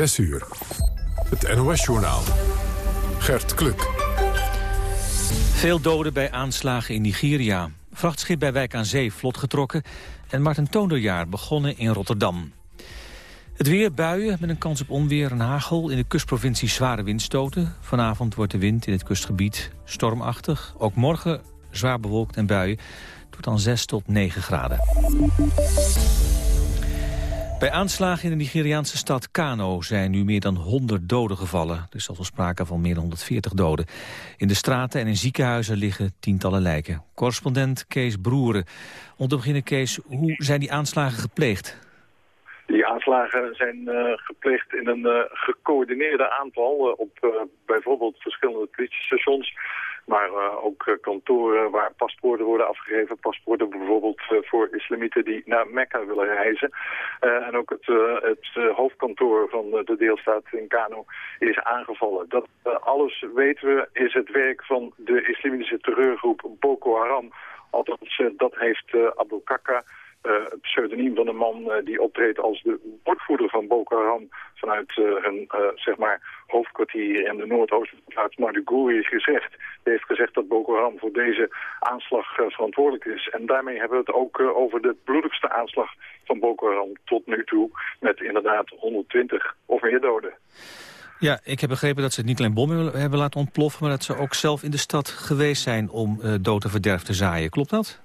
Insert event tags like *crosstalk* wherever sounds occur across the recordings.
6 uur. Het NOS-journaal. Gert Kluk. Veel doden bij aanslagen in Nigeria. Vrachtschip bij Wijk aan Zee vlot getrokken... en Martin Toonderjaar begonnen in Rotterdam. Het weer, buien met een kans op onweer en hagel. In de kustprovincie zware windstoten. Vanavond wordt de wind in het kustgebied stormachtig. Ook morgen zwaar bewolkt en buien. Wordt dan 6 tot 9 graden. Bij aanslagen in de Nigeriaanse stad Kano zijn nu meer dan 100 doden gevallen. Er is al sprake van meer dan 140 doden. In de straten en in ziekenhuizen liggen tientallen lijken. Correspondent Kees Broeren. Om te beginnen, Kees, hoe zijn die aanslagen gepleegd? Die aanslagen zijn uh, gepleegd in een uh, gecoördineerde aantal uh, op bijvoorbeeld verschillende politiestations. Maar ook kantoren waar paspoorten worden afgegeven. Paspoorten bijvoorbeeld voor islamieten die naar Mekka willen reizen. en ook het, het hoofdkantoor van de deelstaat in Kano is aangevallen. Dat alles weten we is het werk van de islamitische terreurgroep Boko Haram. Althans, dat heeft Abu Kaka het pseudoniem van een man uh, die optreedt als de woordvoerder van Boko Haram vanuit uh, hun zeg maar hoofdkwartier in de noordoostenplaats Maiduguri is gezegd. Hij heeft gezegd dat Boko Haram voor deze aanslag verantwoordelijk is. En daarmee hebben we het ook over de bloedigste aanslag van Boko Haram tot nu toe met inderdaad 120 of meer doden. Ja, ik heb begrepen dat ze niet alleen bommen hebben laten ontploffen... maar dat ze ook zelf in de stad geweest zijn om dood en verderf te zaaien. Klopt dat?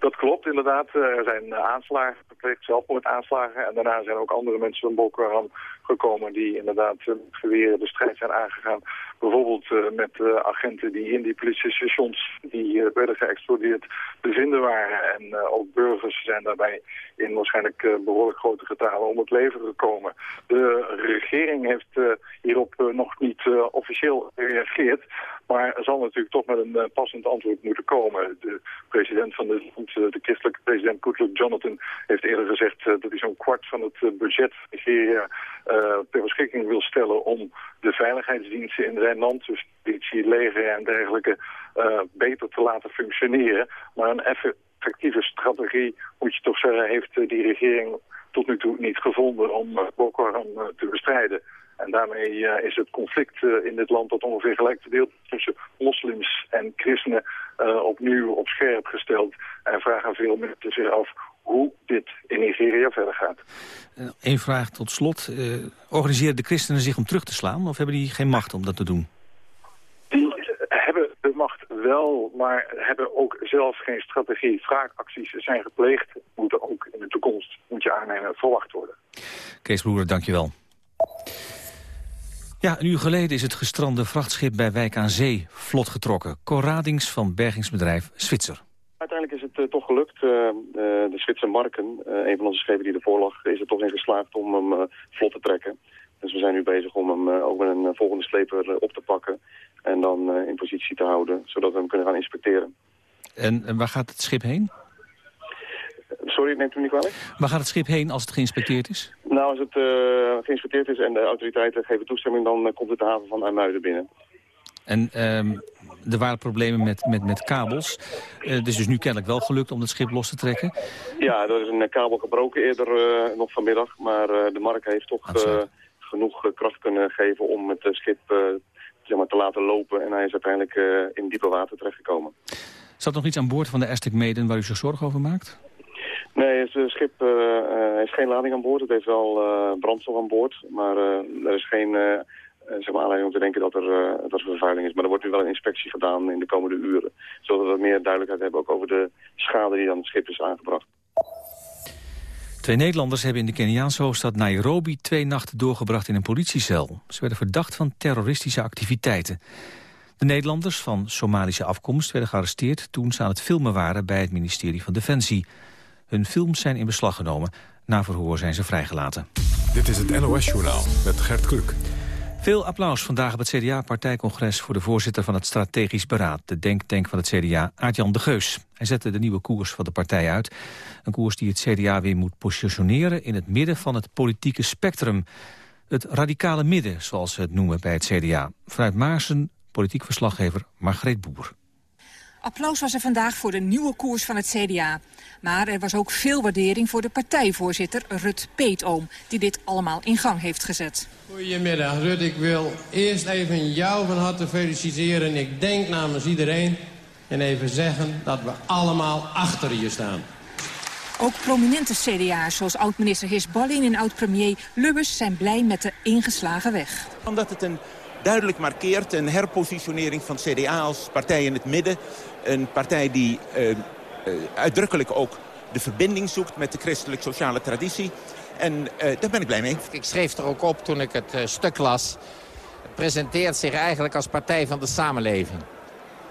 Dat klopt inderdaad. Er zijn aanslagen gepleegd, zelfmoordaanslagen. En daarna zijn ook andere mensen van Boko Haram gekomen die inderdaad met geweren de strijd zijn aangegaan. Bijvoorbeeld met agenten die in die politiestations die werden geëxplodeerd bevinden waren. En ook burgers zijn daarbij in waarschijnlijk behoorlijk grote getalen om het leven gekomen. De regering heeft hierop nog niet officieel gereageerd. Maar zal natuurlijk toch met een passend antwoord moeten komen. De president van de, de christelijke president Goodluck Jonathan heeft eerder gezegd dat hij zo'n kwart van het budget Nigeria ter beschikking wil stellen om de veiligheidsdiensten in zijn land, dus politie, leger en dergelijke, beter te laten functioneren. Maar een effectieve strategie, moet je toch zeggen, heeft die regering tot nu toe niet gevonden om Boko Haram te bestrijden. En daarmee uh, is het conflict uh, in dit land dat ongeveer gelijk verdeeld tussen moslims en christenen uh, opnieuw op scherp gesteld. En vragen veel mensen zich af hoe dit in Nigeria verder gaat. Eén vraag tot slot. Organiseren de christenen zich om terug te slaan of hebben die geen macht om dat te doen? Die hebben de macht wel, maar hebben ook zelf geen strategie. Wraakacties zijn gepleegd, moeten ook in de toekomst, moet je aannemen, verwacht worden. Kees Broer, dankjewel. Ja, een uur geleden is het gestrande vrachtschip bij Wijk aan Zee vlot getrokken. Corradings van bergingsbedrijf Zwitser. Uiteindelijk is het uh, toch gelukt. Uh, de Zwitser Marken, uh, een van onze schepen die ervoor lag, is er toch in geslaagd om hem vlot te trekken. Dus we zijn nu bezig om hem ook met een volgende sleper op te pakken en dan in positie te houden, zodat we hem kunnen gaan inspecteren. En, en waar gaat het schip heen? Sorry, neemt u niet kwalijk? Waar gaat het schip heen als het geïnspecteerd is? Nou, als het uh, geïnspecteerd is en de autoriteiten geven toestemming... dan uh, komt het de haven van IJmuiden binnen. En um, er waren problemen met, met, met kabels. Uh, het is dus nu kennelijk wel gelukt om het schip los te trekken. Ja, er is een kabel gebroken eerder nog vanmiddag. Maar de markt heeft toch genoeg kracht kunnen geven om het schip zeg maar, te laten lopen. En hij is uiteindelijk in diepe water terechtgekomen. Zat nog iets aan boord van de Aztec Maiden waar u zich zorgen over maakt? Nee, het schip uh, heeft geen lading aan boord. Het heeft wel brandstof aan boord. Maar uh, er is geen zeg maar aanleiding om te denken dat er, dat er vervuiling is. Maar er wordt nu wel een inspectie gedaan in de komende uren. Zodat we meer duidelijkheid hebben ook over de schade die aan het schip is aangebracht. Twee Nederlanders hebben in de Keniaanse hoofdstad Nairobi twee nachten doorgebracht in een politiecel. Ze werden verdacht van terroristische activiteiten. De Nederlanders van Somalische afkomst werden gearresteerd toen ze aan het filmen waren bij het ministerie van Defensie. Hun films zijn in beslag genomen. Na verhoor zijn ze vrijgelaten. Dit is het NOS-journaal met Gert Kluk. Veel applaus vandaag op het CDA-partijcongres voor de voorzitter van het Strategisch Beraad, de denktank van het CDA, Aart-Jan de Geus. Hij zette de nieuwe koers van de partij uit. Een koers die het CDA weer moet positioneren in het midden van het politieke spectrum. Het radicale midden, zoals ze het noemen bij het CDA. Vanuit Maarsen, politiek verslaggever Margreet Boer. Applaus was er vandaag voor de nieuwe koers van het CDA. Maar er was ook veel waardering voor de partijvoorzitter Rut Peetoom... die dit allemaal in gang heeft gezet. Goedemiddag Rut, ik wil eerst even jou van harte feliciteren. Ik denk namens iedereen en even zeggen dat we allemaal achter je staan. Ook prominente CDA's zoals oud-minister Hisballin en oud-premier Lubbers... zijn blij met de ingeslagen weg. Omdat het een duidelijk markeert een herpositionering van CDA als partij in het midden. Een partij die uh, uh, uitdrukkelijk ook de verbinding zoekt met de christelijk-sociale traditie. En uh, daar ben ik blij mee. Ik schreef er ook op toen ik het stuk las. Het presenteert zich eigenlijk als partij van de samenleving.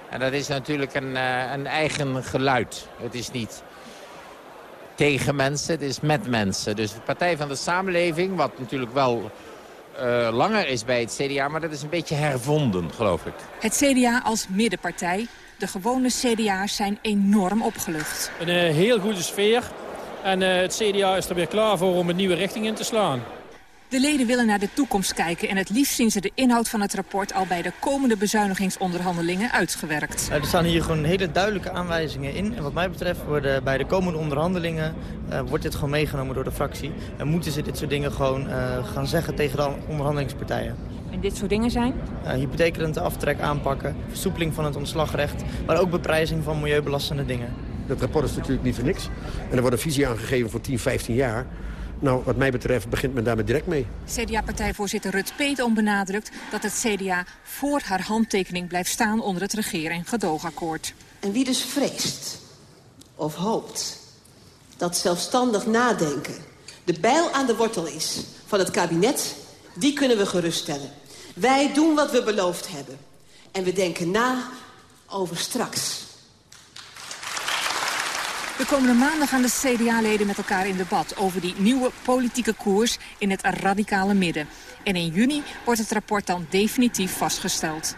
En dat is natuurlijk een, een eigen geluid. Het is niet tegen mensen, het is met mensen. Dus de Partij van de Samenleving, wat natuurlijk wel uh, langer is bij het CDA... maar dat is een beetje hervonden, geloof ik. Het CDA als middenpartij. De gewone CDA's zijn enorm opgelucht. Een uh, heel goede sfeer. En uh, het CDA is er weer klaar voor om een nieuwe richting in te slaan. De leden willen naar de toekomst kijken en het liefst zien ze de inhoud van het rapport al bij de komende bezuinigingsonderhandelingen uitgewerkt. Er staan hier gewoon hele duidelijke aanwijzingen in. En wat mij betreft worden bij de komende onderhandelingen uh, wordt dit gewoon meegenomen door de fractie. En moeten ze dit soort dingen gewoon uh, gaan zeggen tegen de onderhandelingspartijen. En dit soort dingen zijn? Uh, hypotheekrente aftrek aanpakken, versoepeling van het ontslagrecht, maar ook beprijzing van milieubelastende dingen. Dat rapport is natuurlijk niet voor niks. En er wordt een visie aangegeven voor 10, 15 jaar. Nou, wat mij betreft begint men daarmee direct mee. CDA-partijvoorzitter Rut Peetoom benadrukt dat het CDA voor haar handtekening blijft staan onder het regeer- en gedoogakkoord. En wie dus vreest of hoopt dat zelfstandig nadenken de bijl aan de wortel is van het kabinet, die kunnen we geruststellen. Wij doen wat we beloofd hebben. En we denken na over straks. De komende maanden gaan de CDA-leden met elkaar in debat over die nieuwe politieke koers in het radicale midden. En in juni wordt het rapport dan definitief vastgesteld.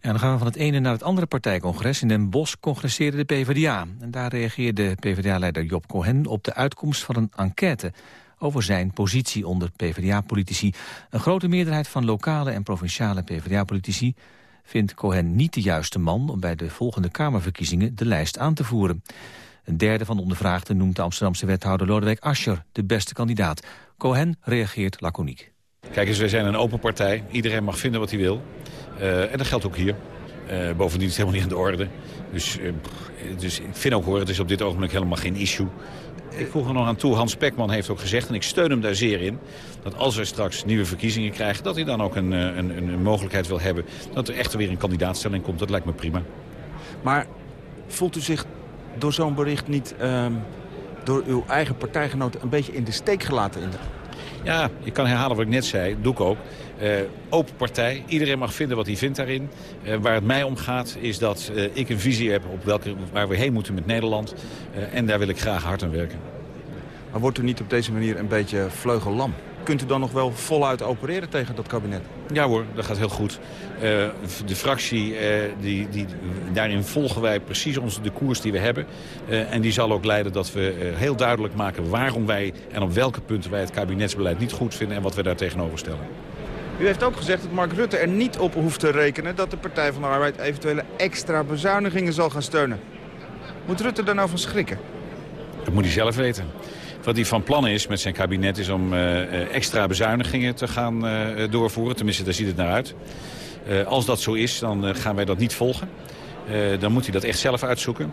En dan gaan we van het ene naar het andere partijcongres. In Den Bosch congresseerde de PvdA. En daar reageerde PvdA-leider Job Cohen op de uitkomst van een enquête over zijn positie onder PvdA-politici. Een grote meerderheid van lokale en provinciale PvdA-politici vindt Cohen niet de juiste man om bij de volgende Kamerverkiezingen de lijst aan te voeren. Een derde van de ondervraagden noemt de Amsterdamse wethouder Lodewijk Asscher de beste kandidaat. Cohen reageert laconiek. Kijk eens, wij zijn een open partij. Iedereen mag vinden wat hij wil. Uh, en dat geldt ook hier. Uh, bovendien is het helemaal niet aan de orde. Dus, uh, dus ik vind ook hoor, het is op dit ogenblik helemaal geen issue. Ik voeg er nog aan toe, Hans Pekman heeft ook gezegd, en ik steun hem daar zeer in... dat als wij straks nieuwe verkiezingen krijgen... dat hij dan ook een, een, een mogelijkheid wil hebben... dat er echt weer een kandidaatstelling komt. Dat lijkt me prima. Maar voelt u zich door zo'n bericht niet uh, door uw eigen partijgenoten een beetje in de steek gelaten? In de... Ja, ik kan herhalen wat ik net zei. Doe ik ook. Uh, open partij. Iedereen mag vinden wat hij vindt daarin. Uh, waar het mij om gaat is dat uh, ik een visie heb op welke, waar we heen moeten met Nederland. en daar wil ik graag hard aan werken. Maar wordt u niet op deze manier een beetje vleugellam? Kunt u dan nog wel voluit opereren tegen dat kabinet? Ja hoor, dat gaat heel goed. Uh, de fractie, uh, die, die, daarin volgen wij precies onze, de koers die we hebben. Uh, en die zal ook leiden dat we heel duidelijk maken waarom wij en op welke punten wij het kabinetsbeleid niet goed vinden en wat we daar tegenover stellen. U heeft ook gezegd dat Mark Rutte er niet op hoeft te rekenen dat de Partij van de Arbeid eventuele extra bezuinigingen zal gaan steunen. Moet Rutte daar nou van schrikken? Dat moet hij zelf weten. Wat hij van plan is met zijn kabinet is om uh, extra bezuinigingen te gaan uh, doorvoeren. Tenminste, daar ziet het naar uit. Als dat zo is, dan gaan wij dat niet volgen. dan moet hij dat echt zelf uitzoeken.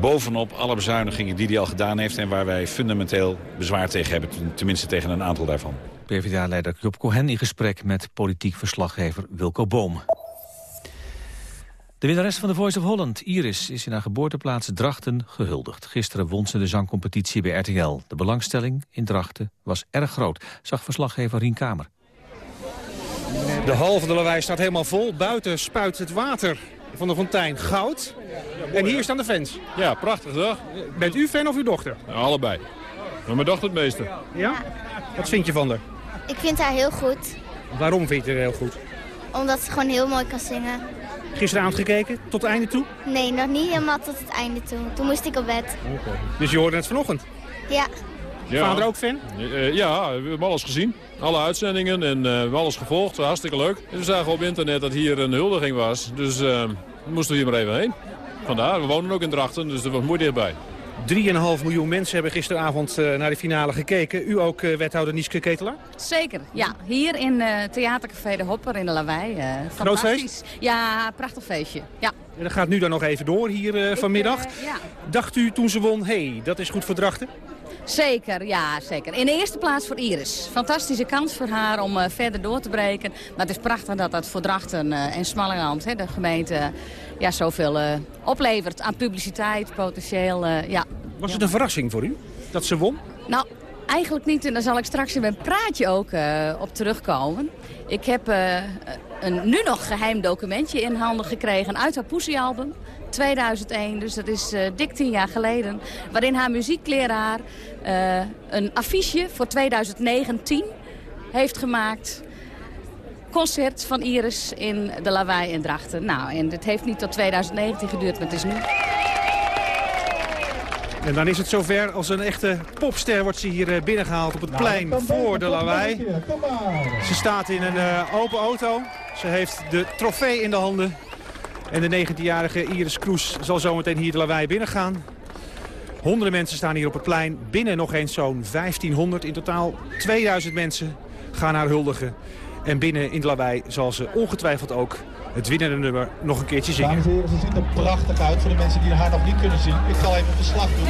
bovenop alle bezuinigingen die hij al gedaan heeft... en waar wij fundamenteel bezwaar tegen hebben. Tenminste tegen een aantal daarvan. PvdA-leider Job Cohen in gesprek met politiek verslaggever Wilco Boom. De winnares van de Voice of Holland, Iris, is in haar geboorteplaats Drachten gehuldigd. Gisteren won ze de zangcompetitie bij RTL. De belangstelling in Drachten was erg groot, zag verslaggever Rien Kamer. De hal van de Lawaai staat helemaal vol. Buiten spuit het water van de fontein goud. En hier staan de fans. Ja, prachtig toch? Bent u fan of uw dochter? Ja, allebei. Maar mijn dochter het meeste. Ja? Wat vind je van haar? Ik vind haar heel goed. Waarom vind je haar heel goed? Omdat ze gewoon heel mooi kan zingen. Gisteravond gekeken, tot het einde toe? Nee, nog niet helemaal tot het einde toe. Toen moest ik op bed. Okay. Dus je hoorde het vanochtend? Ja. ja. Vader ook fan? Uh, ja, we hebben alles gezien. Alle uitzendingen en uh, we hebben alles gevolgd. Hartstikke leuk. We zagen op internet dat hier een huldiging was. Dus uh, moesten we hier maar even heen. vandaar. We wonen ook in Drachten, dus dat was mooi dichtbij. 3,5 miljoen mensen hebben gisteravond uh, naar de finale gekeken. U ook, uh, wethouder Nieske Ketelaar? Zeker, ja. Hier in uh, Theatercafé De Hopper in de Lawaai. Groot feest? Ja, prachtig feestje. Ja. En dat gaat nu dan nog even door hier vanmiddag. ja. Dacht u toen ze won, hé, hey, dat is goed voor Drachten? Zeker, ja, zeker. In de eerste plaats voor Iris. Fantastische kans voor haar om uh, verder door te breken. Maar het is prachtig dat dat voor Drachten uh, en Smallingham, de gemeente, ja, zoveel uh, oplevert aan publiciteit, potentieel. ja. Was het een verrassing voor u, dat ze won? Nou, eigenlijk niet. En daar zal ik straks in mijn praatje ook op terugkomen. Ik heb een nu nog geheim documentje in handen gekregen uit haar Poesie-album. 2001, dus dat is dik tien jaar geleden. Waarin haar muziekleraar een affiche voor 2019 heeft gemaakt. Concert van Iris in de Lawaai in Drachten. Nou, en het heeft niet tot 2019 geduurd, maar het is nu. En dan is het zover als een echte popster wordt ze hier eh, binnengehaald op het nou, plein voor de lawaai. Ze staat in een uh, open auto. Ze heeft de trofee in de handen. En de 19-jarige Iris Kroes zal zometeen hier de lawaai binnengaan. Honderden mensen staan hier op het plein. Binnen nog eens zo'n 1500. In totaal 2000 mensen gaan haar huldigen. En binnen in de lawaai zal ze ongetwijfeld ook het winnende nummer nog een keertje zingen. Dames en heren, ze ziet er prachtig uit voor de mensen die haar nog niet kunnen zien. Ik zal even verslag doen.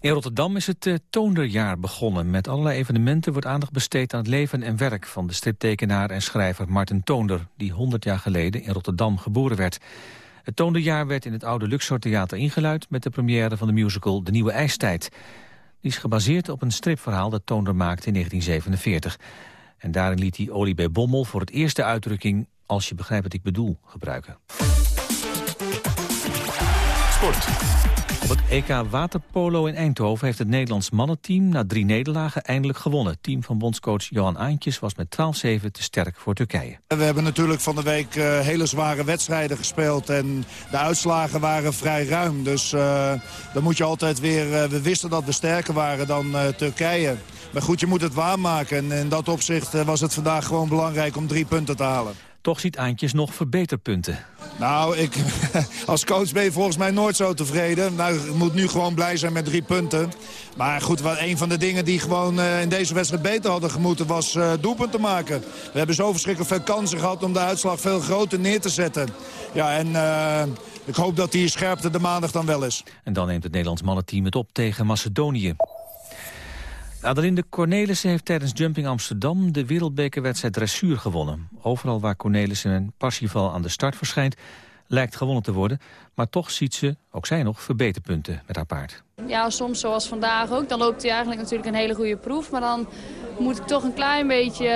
In Rotterdam is het uh, Toonderjaar begonnen. Met allerlei evenementen wordt aandacht besteed aan het leven en werk... van de striptekenaar en schrijver Martin Toonder... die 100 jaar geleden in Rotterdam geboren werd. Het Toonderjaar werd in het oude Luxor Theater ingeluid... met de première van de musical De Nieuwe IJstijd. Die is gebaseerd op een stripverhaal dat Toonder maakte in 1947. En daarin liet hij Olie bij Bommel voor het eerste uitdrukking... als je begrijpt wat ik bedoel, gebruiken. Sport. Het EK Waterpolo in Eindhoven heeft het Nederlands mannenteam na drie nederlagen eindelijk gewonnen. Het team van bondscoach Johan Aantjes was met 12-7 te sterk voor Turkije. We hebben natuurlijk van de week uh, hele zware wedstrijden gespeeld en de uitslagen waren vrij ruim. Dus uh, dan moet je altijd weer, uh, we wisten dat we sterker waren dan Turkije. Maar goed, je moet het waarmaken en in dat opzicht was het vandaag gewoon belangrijk om drie punten te halen. Toch ziet Aantjes nog verbeterpunten. Nou, ik, *laughs* als coach ben je volgens mij nooit zo tevreden. Nou, ik moet nu gewoon blij zijn met drie punten. Maar goed, wat, een van de dingen die gewoon uh, in deze wedstrijd beter hadden gemoeten... was uh, doelpunten maken. We hebben zo verschrikkelijk veel kansen gehad om de uitslag veel groter neer te zetten. Ja, en... Uh, ik hoop dat die scherpte de maandag dan wel is. En dan neemt het Nederlands mannenteam het op tegen Macedonië. Adelinde Cornelissen heeft tijdens Jumping Amsterdam de wereldbekerwedstrijd dressuur gewonnen. Overal waar Cornelissen in Parsifal aan de start verschijnt, lijkt gewonnen te worden. Maar toch ziet ze, ook zij nog, verbeterpunten met haar paard. Ja, soms zoals vandaag ook. Dan loopt hij eigenlijk natuurlijk een hele goede proef. Maar dan moet ik toch een klein beetje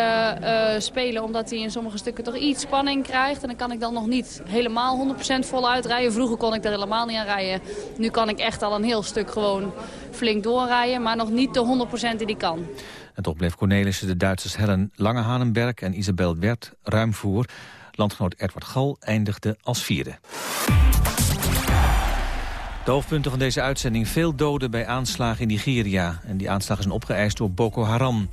uh, spelen. Omdat hij in sommige stukken toch iets spanning krijgt. En dan kan ik dan nog niet helemaal 100% voluit rijden. Vroeger kon ik er helemaal niet aan rijden. Nu kan ik echt al een heel stuk gewoon flink doorrijden. Maar nog niet de 100% die die kan. En toch bleef Cornelissen de Duitsers Helen Langehanenberg en Isabel Wert ruim voor. Landgenoot Edward Gal eindigde als vierde. De hoofdpunten van deze uitzending. Veel doden bij aanslagen in Nigeria. En die aanslag is opgeëist door Boko Haram.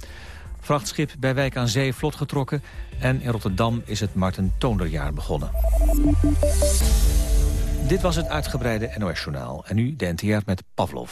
Vrachtschip bij Wijk aan Zee vlot getrokken. En in Rotterdam is het Martin Toonderjaar begonnen. Dit was het uitgebreide NOS-journaal. En nu de NTR met Pavlov.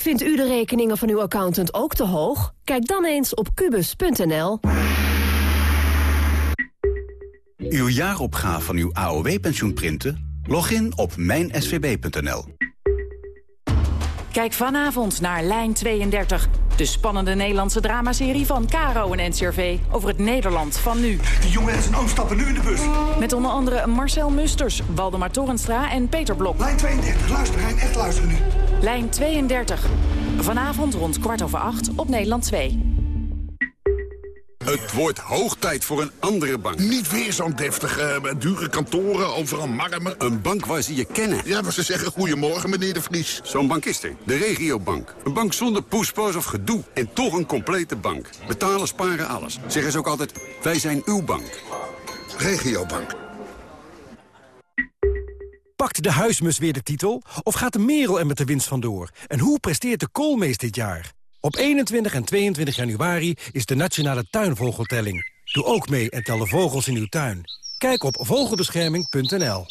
Vindt u de rekeningen van uw accountant ook te hoog? Kijk dan eens op kubus.nl. Uw jaaropgave van uw AOW-pensioen printen? Log in op mijnsvb.nl. Kijk vanavond naar Lijn 32. De spannende Nederlandse dramaserie van Caro en NCRV over het Nederland van nu. Die jongen en zijn oom stappen nu in de bus. Met onder andere Marcel Musters, Waldemar Torenstra en Peter Blok. Lijn 32, luister Hein, echt luisteren nu. Lijn 32. Vanavond rond kwart over acht op Nederland 2. Het wordt hoog tijd voor een andere bank. Niet weer zo'n deftige, eh, dure kantoren, overal marmer. Een bank waar ze je kennen. Ja, waar ze zeggen goedemorgen, meneer de Vries. Zo'n bank is er. De regiobank. Een bank zonder poespas of gedoe. En toch een complete bank. Betalen, sparen, alles. Zeggen ze ook altijd, wij zijn uw bank. Regiobank. Pakt de huismus weer de titel? Of gaat de merel er met de winst vandoor? En hoe presteert de koolmees dit jaar? Op 21 en 22 januari is de Nationale Tuinvogeltelling. Doe ook mee en tel de vogels in uw tuin. Kijk op vogelbescherming.nl.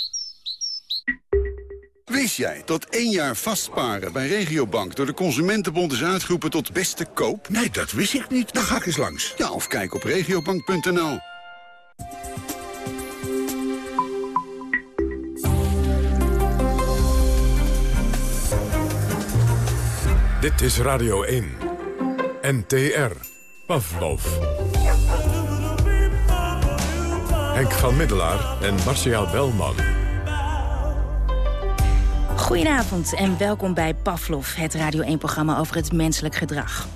Wist jij dat één jaar vastparen bij Regiobank... door de Consumentenbond is uitgeroepen tot beste koop? Nee, dat wist ik niet. Dan ga ik eens langs. Ja, of kijk op regiobank.nl. Dit is Radio 1. NTR. Pavlov. Henk van Middelaar en Marcia Belman. Goedenavond en welkom bij Pavlov, het Radio 1-programma over het menselijk gedrag.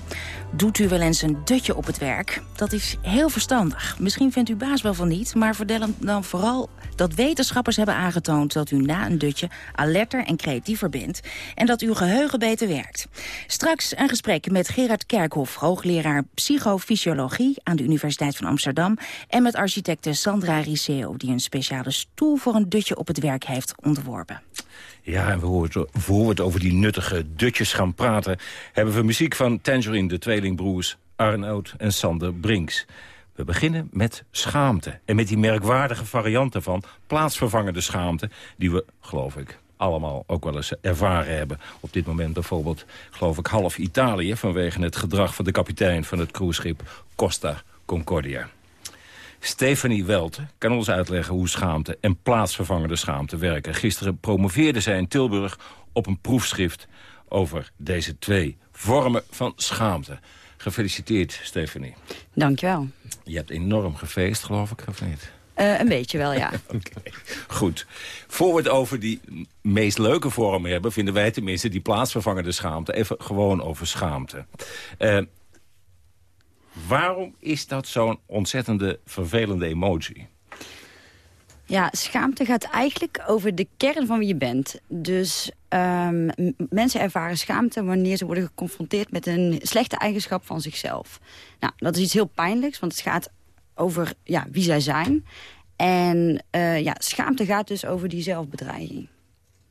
Doet u wel eens een dutje op het werk? Dat is heel verstandig. Misschien vindt uw baas wel van niet, maar vertel hem dan vooral dat wetenschappers hebben aangetoond dat u na een dutje alerter en creatiever bent en dat uw geheugen beter werkt. Straks een gesprek met Gerard Kerkhoff, hoogleraar psychofysiologie aan de Universiteit van Amsterdam en met architecte Sandra Riseo, die een speciale stoel voor een dutje op het werk heeft ontworpen. Ja, en we voor we het over die nuttige dutjes gaan praten... hebben we muziek van Tangerine, de tweelingbroers Arnoud en Sander Brinks. We beginnen met schaamte. En met die merkwaardige varianten van plaatsvervangende schaamte... die we, geloof ik, allemaal ook wel eens ervaren hebben. Op dit moment bijvoorbeeld, geloof ik, half Italië... vanwege het gedrag van de kapitein van het cruiseschip Costa Concordia. Stephanie Welte kan ons uitleggen hoe schaamte en plaatsvervangende schaamte werken. Gisteren promoveerde zij in Tilburg op een proefschrift over deze twee vormen van schaamte. Gefeliciteerd, Stephanie. Dankjewel. Je hebt enorm gefeest, geloof ik, of niet? Uh, een beetje wel, ja. *laughs* Oké, goed. Voor we het over die meest leuke vormen hebben... vinden wij tenminste die plaatsvervangende schaamte... even gewoon over schaamte. Uh, waarom is dat zo'n ontzettende vervelende emotie? Ja, schaamte gaat eigenlijk over de kern van wie je bent. Dus um, mensen ervaren schaamte wanneer ze worden geconfronteerd met een slechte eigenschap van zichzelf. Nou, dat is iets heel pijnlijks, want het gaat over ja, wie zij zijn. En uh, ja, schaamte gaat dus over die zelfbedreiging.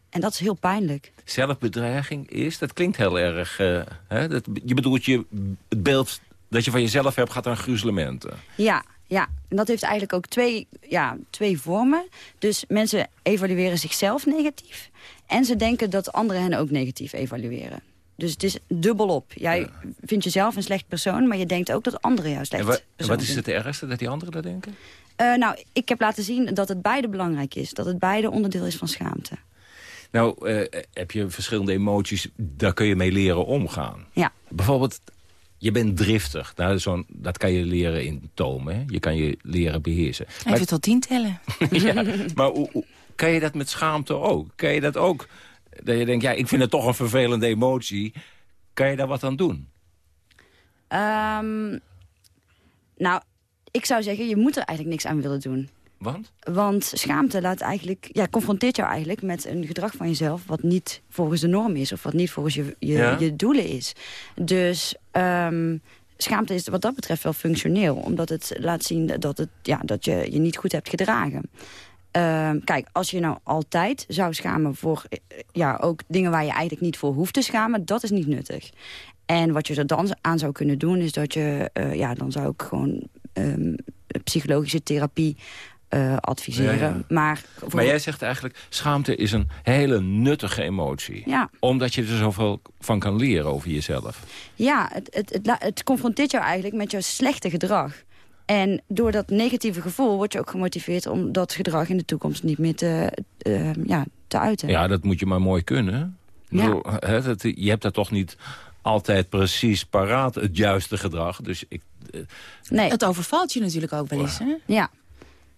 En dat is heel pijnlijk. Zelfbedreiging is, dat klinkt heel erg... Uh, hè? Dat, je bedoelt je, het beeld dat je van jezelf hebt gaat aan gruzelementen. Ja, ja, en dat heeft eigenlijk ook twee, ja, twee vormen. Dus mensen evalueren zichzelf negatief. En ze denken dat anderen hen ook negatief evalueren. Dus het is dubbelop. Jij ja. vindt jezelf een slecht persoon, maar je denkt ook dat anderen jou slecht en wat, is het ergste, dat die anderen dat denken? Uh, nou, ik heb laten zien dat het beide belangrijk is. Dat het beide onderdeel is van schaamte. Nou, uh, heb je verschillende emoties, daar kun je mee leren omgaan. Ja. Bijvoorbeeld je bent driftig. Nou, zo dat kan je leren in tomen. Hè? Je kan je leren beheersen. Even maar, tot tien tellen. *laughs* ja, maar hoe, hoe, kan je dat met schaamte ook? Kan je dat ook? Dat je denkt, ja, ik vind het toch een vervelende emotie. Kan je daar wat aan doen? Um, nou, ik zou zeggen, je moet er eigenlijk niks aan willen doen. Want? Want schaamte laat eigenlijk, ja, confronteert jou eigenlijk met een gedrag van jezelf... wat niet volgens de norm is of wat niet volgens je, je, ja? je doelen is. Dus um, schaamte is wat dat betreft wel functioneel. Omdat het laat zien dat, het, ja, dat je je niet goed hebt gedragen. Uh, kijk, als je nou altijd zou schamen voor ja, ook dingen waar je eigenlijk niet voor hoeft te schamen... dat is niet nuttig. En wat je er dan aan zou kunnen doen is dat je... Uh, ja, dan zou ik gewoon um, psychologische therapie uh, adviseren. Ja, ja. Maar, voor... maar jij zegt eigenlijk, schaamte is een hele nuttige emotie. Ja. Omdat je er zoveel van kan leren over jezelf. Ja, het, het, het, het confronteert jou eigenlijk met jouw slechte gedrag. En door dat negatieve gevoel word je ook gemotiveerd... om dat gedrag in de toekomst niet meer te, uh, ja, te uiten. Ja, dat moet je maar mooi kunnen. Ja. Bedoel, hè, dat, je hebt dat toch niet altijd precies paraat, het juiste gedrag. Dus ik, nee. Het overvalt je natuurlijk ook wel eens, hè? Ja.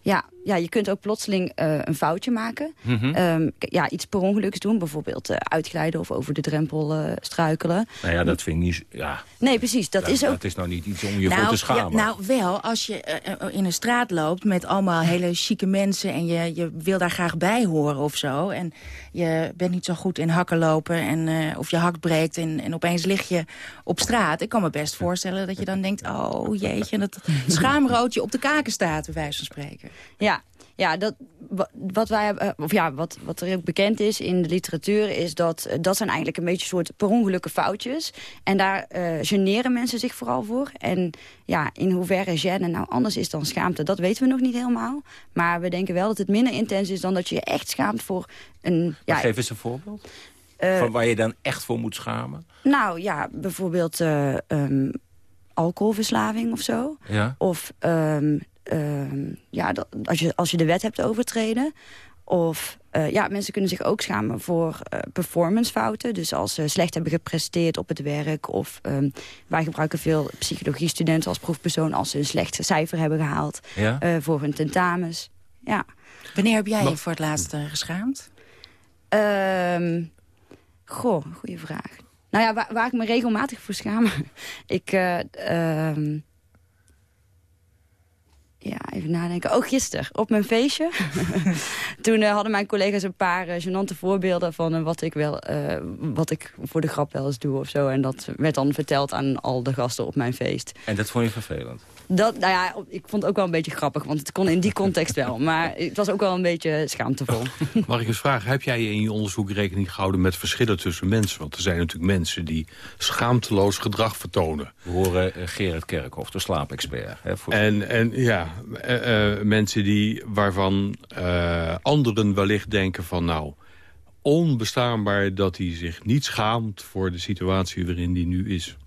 Ja, ja, je kunt ook plotseling uh, een foutje maken. Mhm. um, ja, iets per ongeluks doen. Bijvoorbeeld uh, uitglijden of over de drempel uh, struikelen. Nou ja, dat vind ik niet... Ja. Nee, precies. Dat, is ook... Dat is nou niet iets om je nou, voor te schamen. Ja, nou, wel. Als je in een straat loopt met allemaal hele chique mensen... en je, je wil daar graag bij horen of zo... en je bent niet zo goed in hakken lopen... En, of je hak breekt en, en opeens lig je op straat. Ik kan me best voorstellen dat je dan denkt... oh jeetje, dat *laughs* schaamroodje op de kaken staat, bij wijze van spreken. Ja, ja, dat, wat, wij, eh, of ja, wat, wat er ook bekend is in de literatuur... is dat eh, dat zijn eigenlijk een beetje soort per ongelukken foutjes. En daar uh, generen mensen zich vooral voor. En ja, in hoeverre gêne nou anders is dan schaamte... dat weten we nog niet helemaal. Maar we denken wel dat het minder intens is... dan dat je je echt schaamt voor een... Ja, geef eens een voorbeeld. van waar je dan echt voor moet schamen? Nou ja, bijvoorbeeld um, alcoholverslaving of zo. Ja. Of... Um, uh, ja, dat, als, je, als je de wet hebt overtreden. Of uh, ja, mensen kunnen zich ook schamen voor uh, performancefouten. Dus als ze slecht hebben gepresteerd op het werk. Of um, wij gebruiken veel psychologiestudenten als proefpersoon... als ze een slecht cijfer hebben gehaald ja? uh, voor hun tentamens. Ja. Wanneer heb jij je voor het laatst geschaamd? Um, goh, goede vraag. Nou ja, waar, waar, ik me regelmatig voor schaam... *laughs* ik... Um, ja, even nadenken. Oh, gisteren op mijn feestje. *laughs* Toen uh, hadden mijn collega's een paar uh, gênante voorbeelden van uh, wat, ik wel, wat ik voor de grap wel eens doe of zo. En dat werd dan verteld aan al de gasten op mijn feest. En dat vond je vervelend? Dat, nou ja, ik vond het ook wel een beetje grappig, want het kon in die *laughs* context wel. Maar het was ook wel een beetje schaamtevol. *laughs* Mag ik eens vragen, heb jij in je onderzoek rekening gehouden met verschillen tussen mensen? Want er zijn natuurlijk mensen die schaamteloos gedrag vertonen. We horen Gerard Kerkhoff, de slaapexpert. Hè, voor... En, en ja, uh, uh, mensen die, waarvan uh, anderen wellicht denken van... nou, onbestaanbaar dat hij zich niet schaamt voor de situatie waarin hij nu is.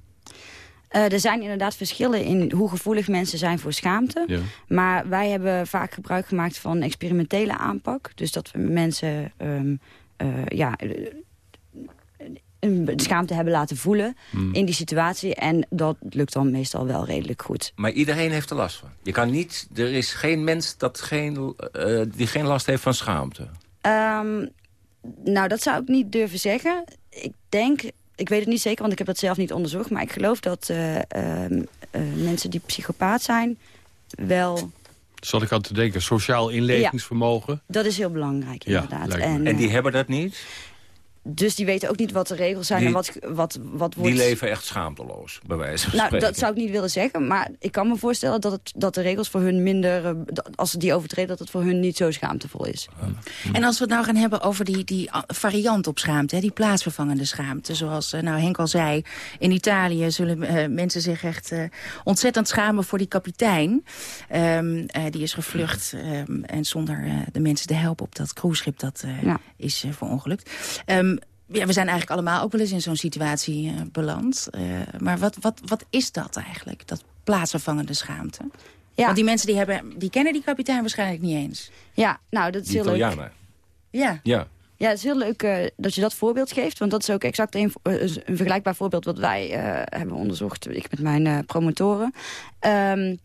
Uh, er zijn inderdaad verschillen in hoe gevoelig mensen zijn voor schaamte. Ja. Maar wij hebben vaak gebruik gemaakt van experimentele aanpak. Dus dat we mensen um, uh, ja, een schaamte hebben laten voelen Hmm. in die situatie. En dat lukt dan meestal wel redelijk goed. Maar iedereen heeft er last van. Je kan niet, er is geen mens dat geen, uh, die geen last heeft van schaamte. Um, nou, dat zou ik niet durven zeggen. Ik denk ik weet het niet zeker, want ik heb dat zelf niet onderzocht. Maar ik geloof dat uh, uh, uh, mensen die psychopaat zijn wel... Zal ik aan te denken, sociaal inlevingsvermogen? Ja, dat is heel belangrijk, inderdaad. Ja, en, en die hebben dat niet? Dus die weten ook niet wat de regels zijn die, en wat, wat, wat wordt... Die leven echt schaamteloos, bij wijze van Nou, spreken. dat zou ik niet willen zeggen. Maar ik kan me voorstellen dat, het, dat de regels voor hun minder... als ze die overtreden, dat het voor hun niet zo schaamtevol is. En als we het nou gaan hebben over die, die variant op schaamte... Hè, die plaatsvervangende schaamte, zoals uh, nou Henk al zei... in Italië zullen uh, mensen zich echt uh, ontzettend schamen voor die kapitein. Um, die is gevlucht um, en zonder de mensen te helpen op dat cruiseschip... dat ja. is verongelukt. Um, ja, we zijn eigenlijk allemaal ook wel eens in zo'n situatie uh, beland. Uh, maar wat, wat, wat is dat eigenlijk, dat plaatsvervangende schaamte? Ja. Want die mensen die, hebben, die kennen die kapitein waarschijnlijk niet eens. Ja, nou, dat is die heel Italianen. leuk. Ja. Ja. Ja, het is heel leuk uh, dat je dat voorbeeld geeft. Want dat is ook exact een, een vergelijkbaar voorbeeld wat wij hebben onderzocht. Ik met mijn promotoren. Um,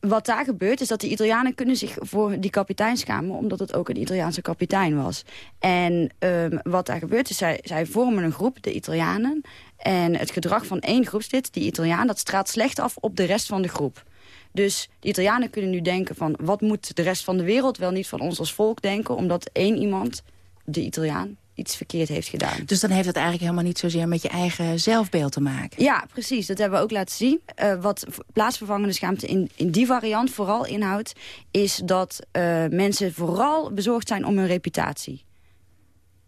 wat daar gebeurt is dat de Italianen kunnen zich voor die kapitein schamen... omdat het ook een Italiaanse kapitein was. En um, wat daar gebeurt is, zij, zij vormen een groep, de Italianen... en het gedrag van één groepslid, die Italiaan... dat straalt slecht af op de rest van de groep. Dus de Italianen kunnen nu denken van... wat moet de rest van de wereld wel niet van ons als volk denken... omdat één iemand, de Italiaan, iets verkeerd heeft gedaan. Dus dan heeft het eigenlijk helemaal niet zozeer met je eigen zelfbeeld te maken? Ja, precies. Dat hebben we ook laten zien. Uh, wat plaatsvervangende schaamte in, in die variant vooral inhoudt... is dat uh, mensen vooral bezorgd zijn om hun reputatie.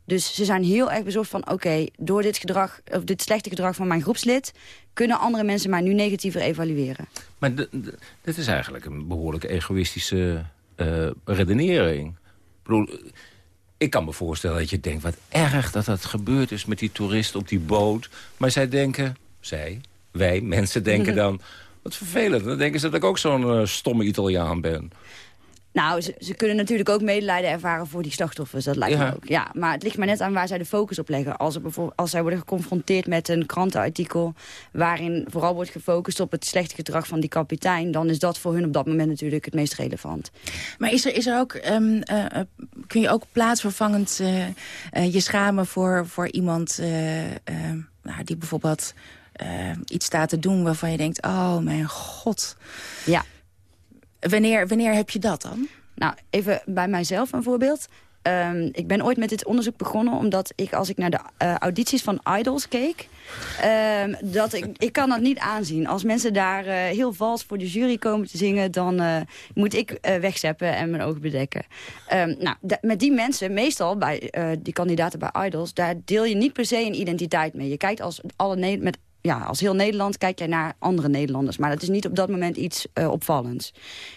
Dus ze zijn heel erg bezorgd van... oké, okay, door dit gedrag, of dit slechte gedrag van mijn groepslid... kunnen andere mensen mij nu negatiever evalueren. Maar dit is eigenlijk een behoorlijk egoïstische uh, redenering. Ik bedoel, ik kan me voorstellen dat je denkt... wat erg dat dat gebeurd is met die toeristen op die boot. Maar zij denken, zij, wij, mensen denken *laughs* dan... wat vervelend, dan denken ze dat ik ook zo'n uh, stomme Italiaan ben. Nou, ze, ze, kunnen natuurlijk ook medelijden ervaren voor die slachtoffers. Dat lijkt Ja. me ook. Ja, maar het ligt maar net aan waar zij de focus op leggen. Als, er bijvoorbeeld, als zij worden geconfronteerd met een krantenartikel... waarin vooral wordt gefocust op het slechte gedrag van die kapitein... dan is dat voor hun op dat moment natuurlijk het meest relevant. Maar is er, is er ook, ehm, eh, eh, kun je ook plaatsvervangend eh, eh, je schamen voor, voor iemand eh, eh, nou, die bijvoorbeeld iets staat te doen waarvan je denkt, oh mijn god. Ja. Wanneer, wanneer heb je dat dan? Nou, even bij mijzelf een voorbeeld. Ehm, ik ben ooit met dit onderzoek begonnen omdat ik, als ik naar de eh, audities van Idols keek... ehm, dat ik, ik kan dat niet aanzien. Als mensen daar eh, heel vals voor de jury komen te zingen... dan eh, moet ik wegzeppen en mijn ogen bedekken. Ehm, nou, met die mensen, meestal bij die kandidaten bij Idols... daar deel je niet per se een identiteit mee. Je kijkt als, alle met, ja, als heel Nederland kijk jij naar andere Nederlanders. Maar dat is niet op dat moment iets eh, opvallends.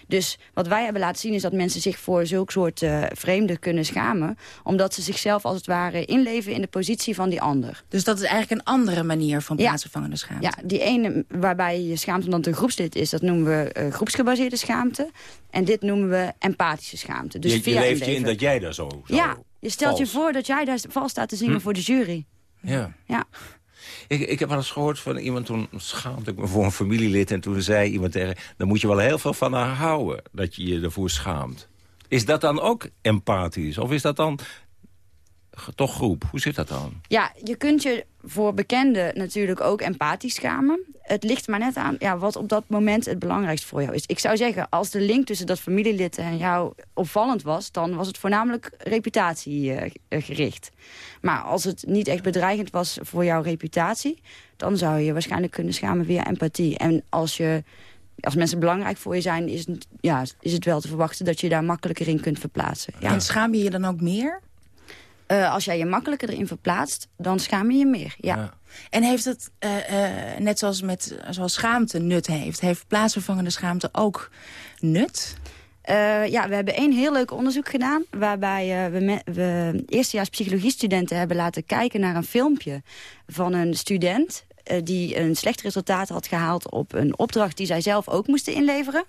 Dus wat wij hebben laten zien is dat mensen zich voor zulk soort eh, vreemden kunnen schamen. Omdat ze zichzelf als het ware inleven in de positie van die ander. Dus dat is eigenlijk een andere manier van Ja. plaatsvervangende schaamte. Ja, die ene waarbij je schaamt omdat het een groepslid is, dat noemen we eh, groepsgebaseerde schaamte. En dit noemen we empathische schaamte. Dus je, je via leeft je in dat jij daar zo... zo Ja, je stelt je voor dat jij daar vals staat te zingen Hm. voor de jury. Ja. Ja. Ik, ik heb wel eens gehoord van iemand, toen schaamde ik me voor een familielid... en toen zei iemand tegen, dan moet je wel heel veel van haar houden... dat je je ervoor schaamt. Is dat dan ook empathisch? Of is dat dan toch groep? Hoe zit dat dan? Ja, je kunt je voor bekenden natuurlijk ook empathisch schamen. Het ligt maar net aan ja, wat op dat moment het belangrijkst voor jou is. Ik zou zeggen, als de link tussen dat familielid en jou opvallend was... dan was het voornamelijk reputatiegericht. Maar als het niet echt bedreigend was voor jouw reputatie... dan zou je je waarschijnlijk kunnen schamen via empathie. En als, je, als mensen belangrijk voor je zijn... Is het, ja, is het wel te verwachten dat je daar makkelijker in kunt verplaatsen. Ja. En schaam je je dan ook meer? Eh, als jij je makkelijker erin verplaatst, dan schaam je je meer. Ja. En heeft het, eh, eh, net zoals, met, zoals schaamte nut heeft... heeft plaatsvervangende schaamte ook nut? Eh, ja, we hebben één heel leuk onderzoek gedaan... waarbij eh, we, me- we eerstejaars psychologiestudenten hebben laten kijken naar een filmpje... van een student eh, die een slecht resultaat had gehaald... op een opdracht die zij zelf ook moesten inleveren.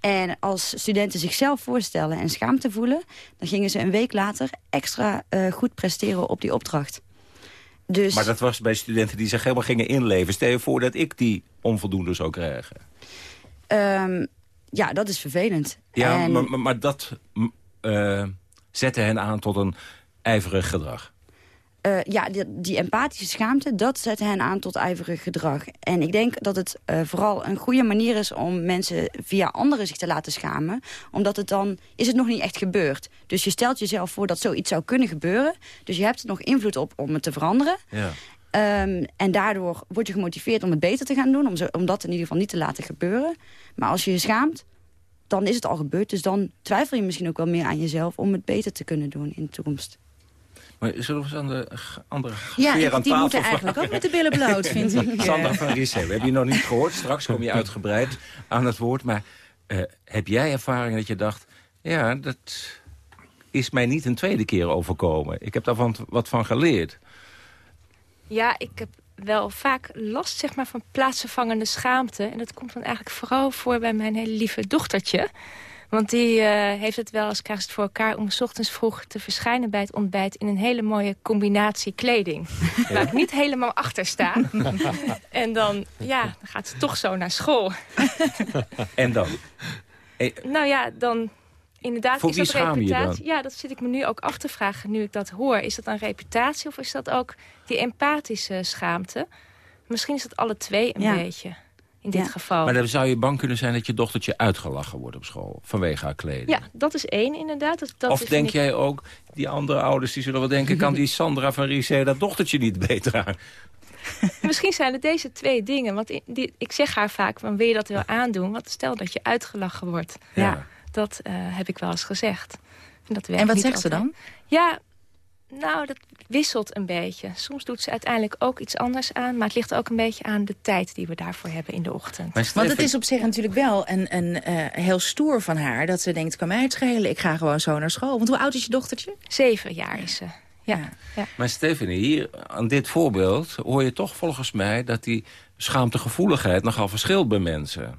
En als studenten zichzelf voorstellen en schaamte voelen... dan gingen ze een week later extra eh, goed presteren op die opdracht. Dus... Maar dat was bij studenten die zich helemaal gingen inleven. Stel je voor dat ik die onvoldoende zou krijgen. Ehm, ja, dat is vervelend. Ja, En- maar, maar, dat eh, zette hen aan tot een ijverig gedrag. Eh, ja, die, die empathische schaamte, dat zet hen aan tot ijverig gedrag. En ik denk dat het eh, vooral een goede manier is om mensen via anderen zich te laten schamen. Omdat het dan, is het nog niet echt gebeurd. Dus je stelt jezelf voor dat zoiets zou kunnen gebeuren. Dus je hebt er nog invloed op om het te veranderen. Ja. Ehm, en daardoor word je gemotiveerd om het beter te gaan doen. Om, zo, om dat in ieder geval niet te laten gebeuren. Maar als je je schaamt, dan is het al gebeurd. Dus dan twijfel je misschien ook wel meer aan jezelf om het beter te kunnen doen in de toekomst. Maar zullen we eens aan de andere Ja, ik- aan die moeten eigenlijk ook met de billen *laughs* bloot, vind ik. Sandra van Risse, we hebben je nog niet gehoord. Straks kom je uitgebreid aan het woord. Maar eh, heb jij ervaring dat je dacht... ja, dat is mij niet een tweede keer overkomen. Ik heb daar van, wat van geleerd. Ja, ik heb wel vaak last zeg maar, van plaatsvervangende schaamte. En dat komt dan eigenlijk vooral voor bij mijn hele lieve dochtertje. Want die eh, heeft het wel krijgt het voor elkaar om 's ochtends vroeg te verschijnen bij het ontbijt... in een hele mooie combinatie kleding. Waar ik niet helemaal achter sta. *laughs* en dan, ja, dan gaat ze toch zo naar school. *laughs* En dan? *laughs* Eh, Nou ja, dan inderdaad Voor is wie dat schaam je je reputatie. dan? Ja, dat zit ik me nu ook af te vragen nu ik dat hoor. Is dat dan reputatie of is dat ook die empathische schaamte? Misschien is het alle twee een Ja. beetje in dit geval. Maar dan zou je bang kunnen zijn dat je dochtertje uitgelachen wordt op school. Vanwege haar kleding. Ja, dat is één inderdaad. Dat, dat of is denk niet- jij ook, die andere ouders die zullen wel denken... kan die Sandra van Risse dat dochtertje niet beter aan? *laughs* Misschien zijn het deze twee dingen. Want ik zeg haar vaak, van, wil je dat wel aandoen? Want stel dat je uitgelachen wordt. Ja. Dat eh, heb ik wel eens gezegd. En, dat werkt En wat niet zegt ze dan? Ja, nou, dat wisselt een beetje. Soms doet ze uiteindelijk ook iets anders aan. Maar het ligt ook een beetje aan de tijd die we daarvoor hebben in de ochtend. Want het is op zich natuurlijk wel een, een eh, heel stoer van haar... dat ze denkt, kan mij het schelen, ik ga gewoon zo naar school. Want hoe oud is je dochtertje? Zeven jaar is ze. Ja. ja. Maar Stephanie, hier aan dit voorbeeld hoor je toch volgens mij... dat die schaamtegevoeligheid nogal verschilt bij mensen.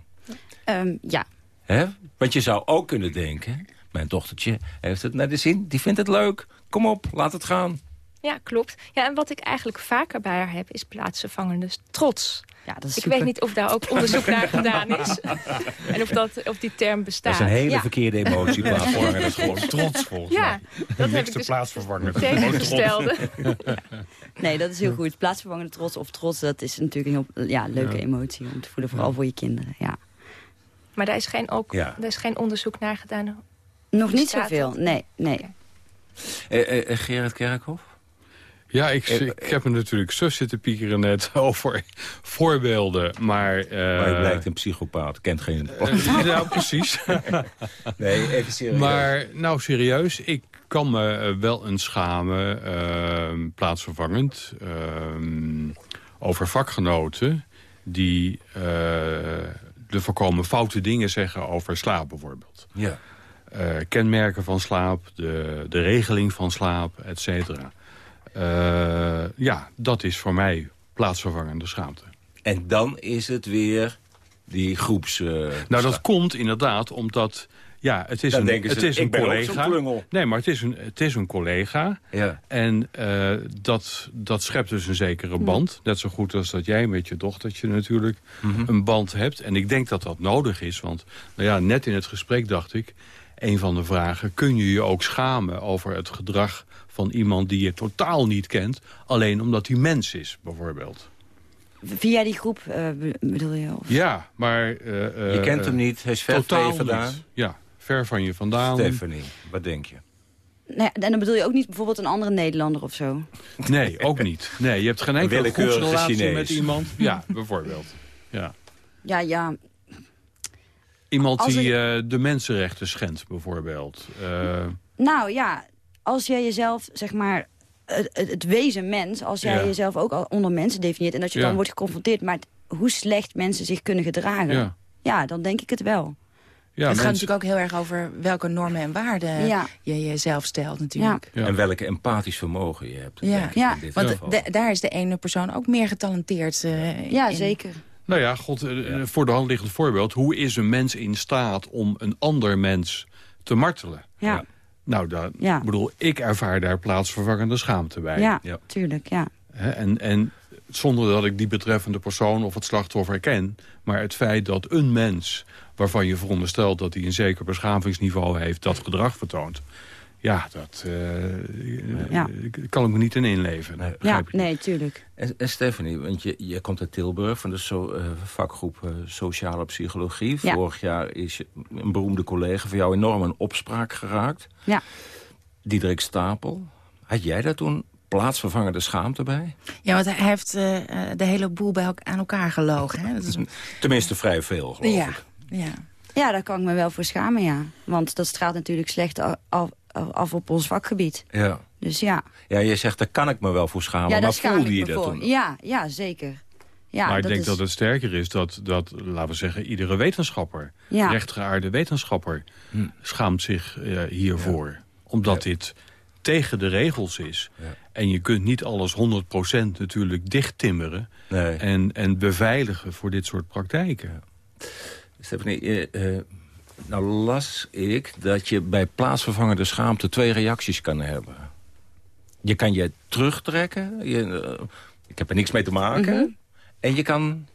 Ehm, ja. Hè? Want je zou ook kunnen denken... mijn dochtertje heeft het naar de zin, die vindt het leuk. Kom op, laat het gaan. Ja, klopt. Ja, en wat ik eigenlijk vaker bij haar heb, is plaatsvervangende trots. Ja, dat is ik super. weet niet of daar ook onderzoek naar *laughs* gedaan is. en of, dat, of die term bestaat. Dat is een hele ja. verkeerde emotie, plaatsvervanger. Dat is gewoon trots volgens Ja, mij. dat heb Niks ik te dus plaatsvervangen. tegengestelde. *laughs* Nee, dat is heel goed. Plaatsvervangende trots of trots, dat is natuurlijk een heel ja, leuke Ja. emotie om te voelen. Vooral voor je kinderen, ja. Maar daar is, geen ook, Ja. daar is geen onderzoek naar gedaan. Nog niet zoveel, dat? nee, nee. Eh, eh, Gerard Kerkhoff? Ja, ik, ik heb me natuurlijk zo zitten piekeren net *laughs* over voorbeelden, maar... eh, maar je blijkt een psychopaat, kent geen... eh, nou, *laughs* precies. *laughs* nee, even serieus. Maar, nou serieus, ik kan me eh, wel eens schamen, eh, plaatsvervangend, eh, over vakgenoten die eh, de voorkomen foute dingen zeggen over slaap bijvoorbeeld. Ja. Eh, kenmerken van slaap, de, de regeling van slaap, et cetera. Eh, ja, dat is voor mij plaatsvervangende schaamte. En dan is het weer die groeps... eh, Nou, dat komt inderdaad omdat... Ja, het is Dan een, ze, het is ik een collega. Nee, maar het is een, het is een collega. Ja. En eh, dat, dat schept dus een zekere band. Net zo goed als dat jij met je dochtertje natuurlijk Mhm. een band hebt. En ik denk dat dat nodig is. Want nou ja, net in het gesprek dacht ik... een van de vragen, kun je je ook schamen over het gedrag van iemand die je totaal niet kent... alleen omdat hij mens is, bijvoorbeeld? Via die groep eh, be- bedoel je? Of? Ja, maar... eh, eh, Je kent hem niet, hij is ver van je vandaan. niet. Ja, ver van je vandaan. Stephanie, wat denk je? Nee, en dan bedoel je ook niet bijvoorbeeld een andere Nederlander of zo? Nee, ook niet. Nee, je hebt geen Een enkele willekeurige groepsrelatie met iemand. Ja, bijvoorbeeld. Ja. Ja, ja. Iemand Als die eh, de mensenrechten schendt, bijvoorbeeld. Eh, Nou ja, als jij jezelf, zeg maar, het, het, het wezen mens... als jij Ja. jezelf ook al onder mensen definieert... en dat je Ja. dan wordt geconfronteerd met hoe slecht mensen zich kunnen gedragen... Ja. Ja, dan denk ik het wel. ja, het gaat natuurlijk ook heel erg over welke normen en waarden Ja. je jezelf stelt natuurlijk. Ja. En welke empathisch vermogen je hebt. Ja, ik, want daar is de ene persoon ook meer getalenteerd eh, Ja, in. zeker. Nou ja, God, eh, voor de hand liggend voorbeeld. Hoe is een mens in staat om een ander mens te martelen? Ja, Nou, dat, Ja. ik bedoel, ik ervaar daar plaatsvervangende schaamte bij. ja, Ja. tuurlijk, ja. Hè, En, en zonder dat ik die betreffende persoon of het slachtoffer ken... maar het feit dat een mens waarvan je veronderstelt... dat hij een zeker beschavingsniveau heeft, dat gedrag vertoont... ja, dat eh, Ja. eh, kan ik me niet in inleven. Nee. Ja, nee, tuurlijk. En, en Stephanie, want je, je komt uit Tilburg van de so- eh, vakgroep eh, Sociale Psychologie. Ja. Vorig jaar is een beroemde collega van jou enorm in opspraak geraakt. Ja. Diederik Stapel. Had jij daar toen plaatsvervangende schaamte bij? Ja, want hij heeft de hele boel bij elk- aan elkaar gelogen. Hè? Dat is, Tenminste vrij veel, geloof ja, ik. ja. Ja, daar kan ik me wel voor schamen, ja. Want dat straalt natuurlijk slecht af, af op ons vakgebied. Ja. Dus ja, ja, je zegt daar kan ik me wel voor schamen. ja maar voelde je dat voor. toen? Ja, ja, zeker. Ja, maar ik denk is- dat het sterker is dat, dat, laten we zeggen, iedere wetenschapper... Ja. rechtgeaarde wetenschapper Hm. schaamt zich eh, hiervoor. Omdat dit tegen de regels is. Ja. En je kunt niet alles 100% natuurlijk dichttimmeren... Nee. En, en beveiligen voor dit soort praktijken. Stephanie, eh, eh, nou las ik dat je bij plaatsvervangende schaamte twee reacties kan hebben. Je kan je terugtrekken, je, eh, ik heb er niks mee te maken. Mhm. En je kan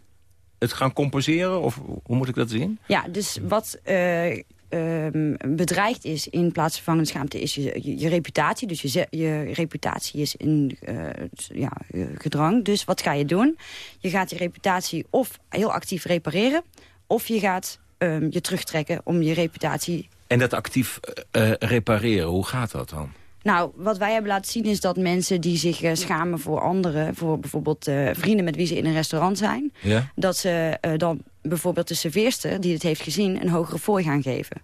het gaan compenseren, of hoe moet ik dat zien? Ja, dus wat eh, ehm, bedreigd is in plaatsvervangende schaamte is je, je, je reputatie. Dus je, je reputatie is in eh, ja, gedrang. Dus wat ga je doen? Je gaat je reputatie of heel actief repareren... of je gaat ehm, je terugtrekken om je reputatie En dat actief eh, eh, repareren, hoe gaat dat dan? Nou, wat wij hebben laten zien is dat mensen die zich eh, schamen voor anderen... voor bijvoorbeeld vrienden met wie ze in een restaurant zijn... Ja? dat ze dan bijvoorbeeld de serveerster die het heeft gezien... een hogere fooi gaan geven.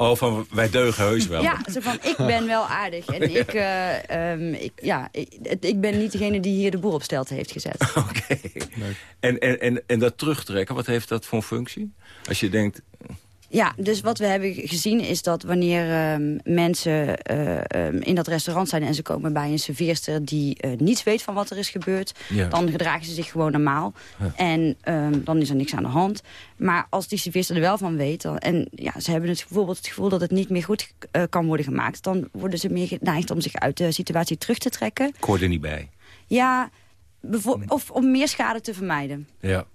Oh, van wij deugen heus wel. Ja, zo van, ik ben wel aardig. En *laughs* ik, eh, ehm, ik, ja, ik, ben niet degene die hier de boel op stelte heeft gezet. *laughs* Oké. En, en, en, en dat terugtrekken, wat heeft dat voor een functie? Als je denkt, Ja, dus wat we hebben gezien is dat wanneer ehm, mensen eh, ehm, in dat restaurant zijn... en ze komen bij een serveerster die uh, niets weet van wat er is gebeurd... Ja. dan gedragen ze zich gewoon normaal. En ehm, dan is er niks aan de hand. Maar als die serveerster er wel van weet... Dan, en ja, ze hebben het, bijvoorbeeld het gevoel dat het niet meer goed eh, kan worden gemaakt... dan worden ze meer geneigd om zich uit de situatie terug te trekken. Ik hoor er niet bij. Ja, of om meer schade te vermijden. Ja.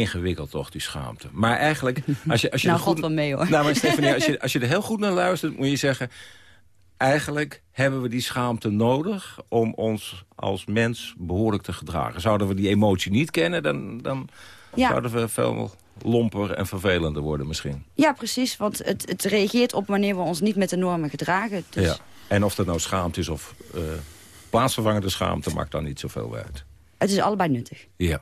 Ingewikkeld toch, die schaamte. Maar eigenlijk, als je, als je *laughs* Nou, er goed... God wel mee, hoor. Nou, maar Stefanie, als je, *laughs* als je er heel goed naar luistert, moet je zeggen... eigenlijk hebben we die schaamte nodig om ons als mens behoorlijk te gedragen. Zouden we die emotie niet kennen, dan, dan Ja. zouden we veel lomper en vervelender worden misschien. Ja, precies, want het, het reageert op wanneer we ons niet met de normen gedragen. Dus Ja. En of dat nou schaamte is of eh, plaatsvervangende schaamte, maakt dan niet zoveel uit. het is allebei nuttig. Ja.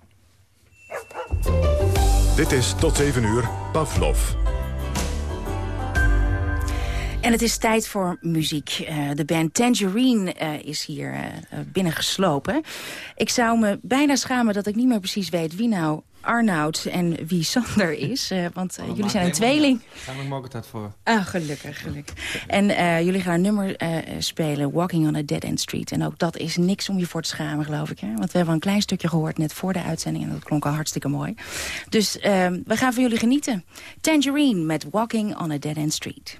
Dit is tot 7 uur Pavlov. En het is tijd voor muziek. Eh, de band Tangerine eh, is hier eh, binnengeslopen. Ik zou me bijna schamen dat ik niet meer precies weet wie nou Arnoud en wie Sander is. eh, want eh, jullie zijn een tweeling. Daar heb ik altijd voor. Ah, gelukkig, gelukkig. En eh, jullie gaan een nummer spelen, Walking on a Dead End Street. En ook dat is niks om je voor te schamen, geloof ik. Hè? Want we hebben een klein stukje gehoord net voor de uitzending... en dat klonk al hartstikke mooi. Dus eh, we gaan van jullie genieten. Tangerine met Walking on a Dead End Street.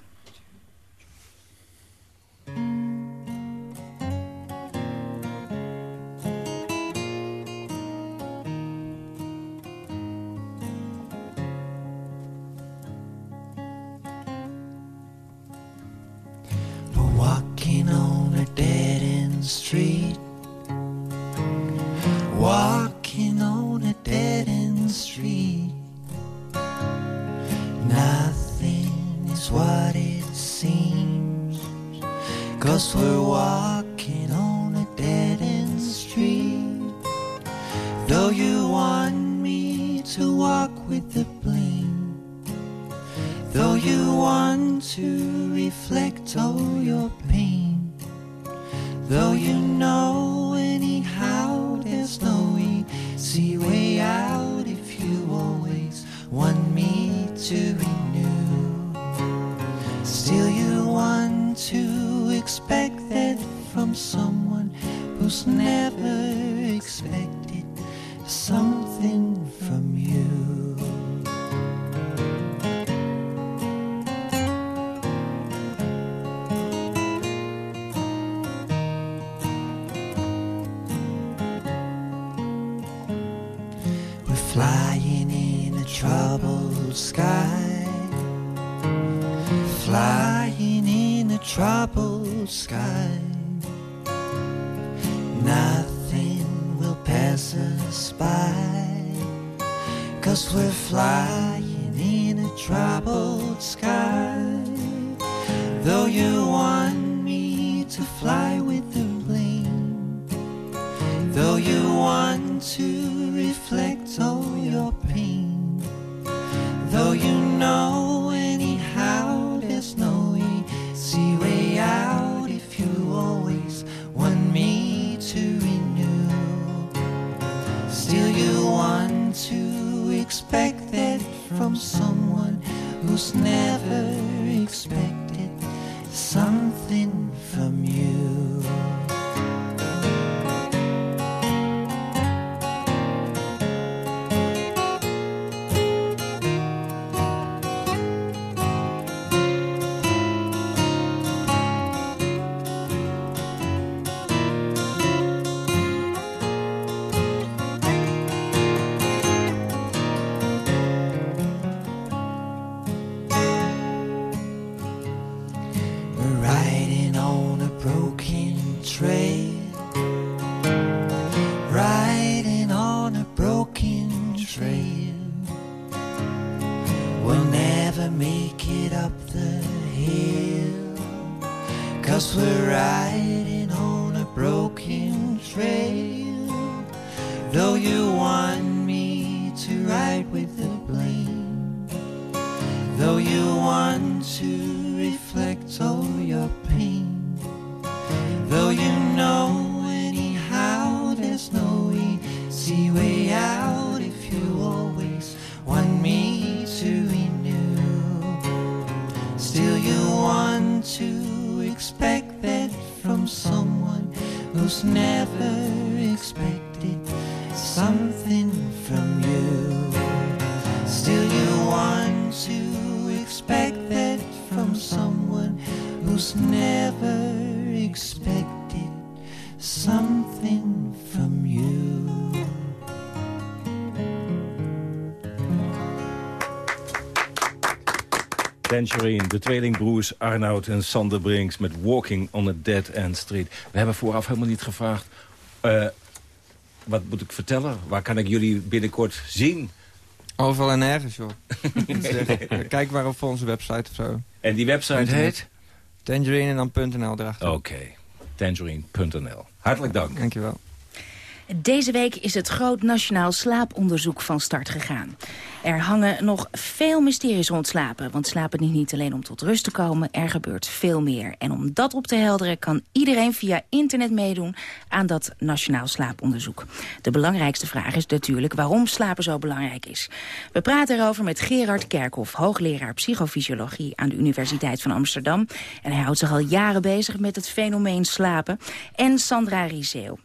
Cause we're walking on a dead end street. Though you want me to walk with the blame. Though you want to reflect all your pain, though you know troubled sky. Nothing will pass us by. Cause we're flying in a troubled sky. Though you want me to fly with the plane. Though you want to reflect all your pain. Though you know someone who's never expected something from you. Still you want to expect that from someone who's never expected something from you. Tangerine, de tweelingbroers Arnoud en Sander Brinks... met Walking on a Dead End Street. We hebben vooraf helemaal niet gevraagd... eh, wat moet ik vertellen? Waar kan ik jullie binnenkort zien? Overal en nergens, joh. *laughs* Kijk maar op onze website of zo. En die website heet? Tangerine en dan .nl erachter. Oké, tangerine.nl. Hartelijk dank. Dankjewel. Deze week is het groot nationaal slaaponderzoek van start gegaan. Er hangen nog veel mysteries rond slapen. Want slapen is niet alleen om tot rust te komen, er gebeurt veel meer. En om dat op te helderen kan iedereen via internet meedoen aan dat nationaal slaaponderzoek. De belangrijkste vraag is natuurlijk waarom slapen zo belangrijk is. We praten erover met Gerard Kerkhoff, hoogleraar psychofysiologie aan de Universiteit van Amsterdam. En hij houdt zich al jaren bezig met het fenomeen slapen. En Sandra Rieseel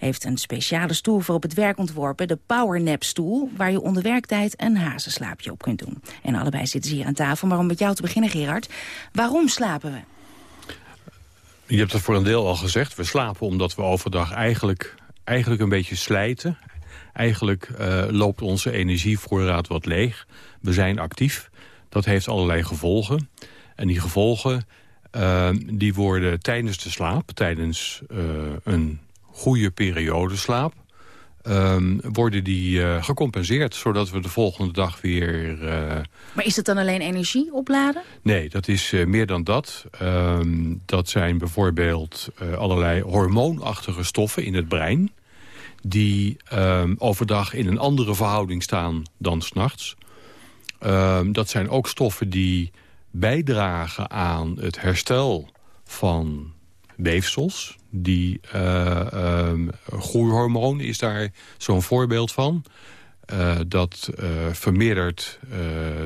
heeft een speciale stoel voor op het werk ontworpen, de Powernap stoel, waar je onder werktijd een hazenslaapje op kunt doen. En allebei zitten ze hier aan tafel, maar om met jou te beginnen Gerard, waarom slapen we? Je hebt het voor een deel al gezegd. We slapen omdat we overdag eigenlijk, eigenlijk een beetje slijten. Eigenlijk uh, loopt onze energievoorraad wat leeg. We zijn actief. Dat heeft allerlei gevolgen. En die gevolgen uh, die worden tijdens de slaap, tijdens uh, een goede periode slaap... Um, worden die uh, gecompenseerd, zodat we de volgende dag weer... Uh... Maar is het dan alleen energie opladen? Nee, dat is uh, meer dan dat. Um, dat zijn bijvoorbeeld allerlei hormoonachtige stoffen in het brein... die um, overdag in een andere verhouding staan dan s'nachts. dat zijn ook stoffen die bijdragen aan het herstel van weefsels. Die uh, um, groeihormoon is daar zo'n voorbeeld van. Uh, dat uh, vermeerdert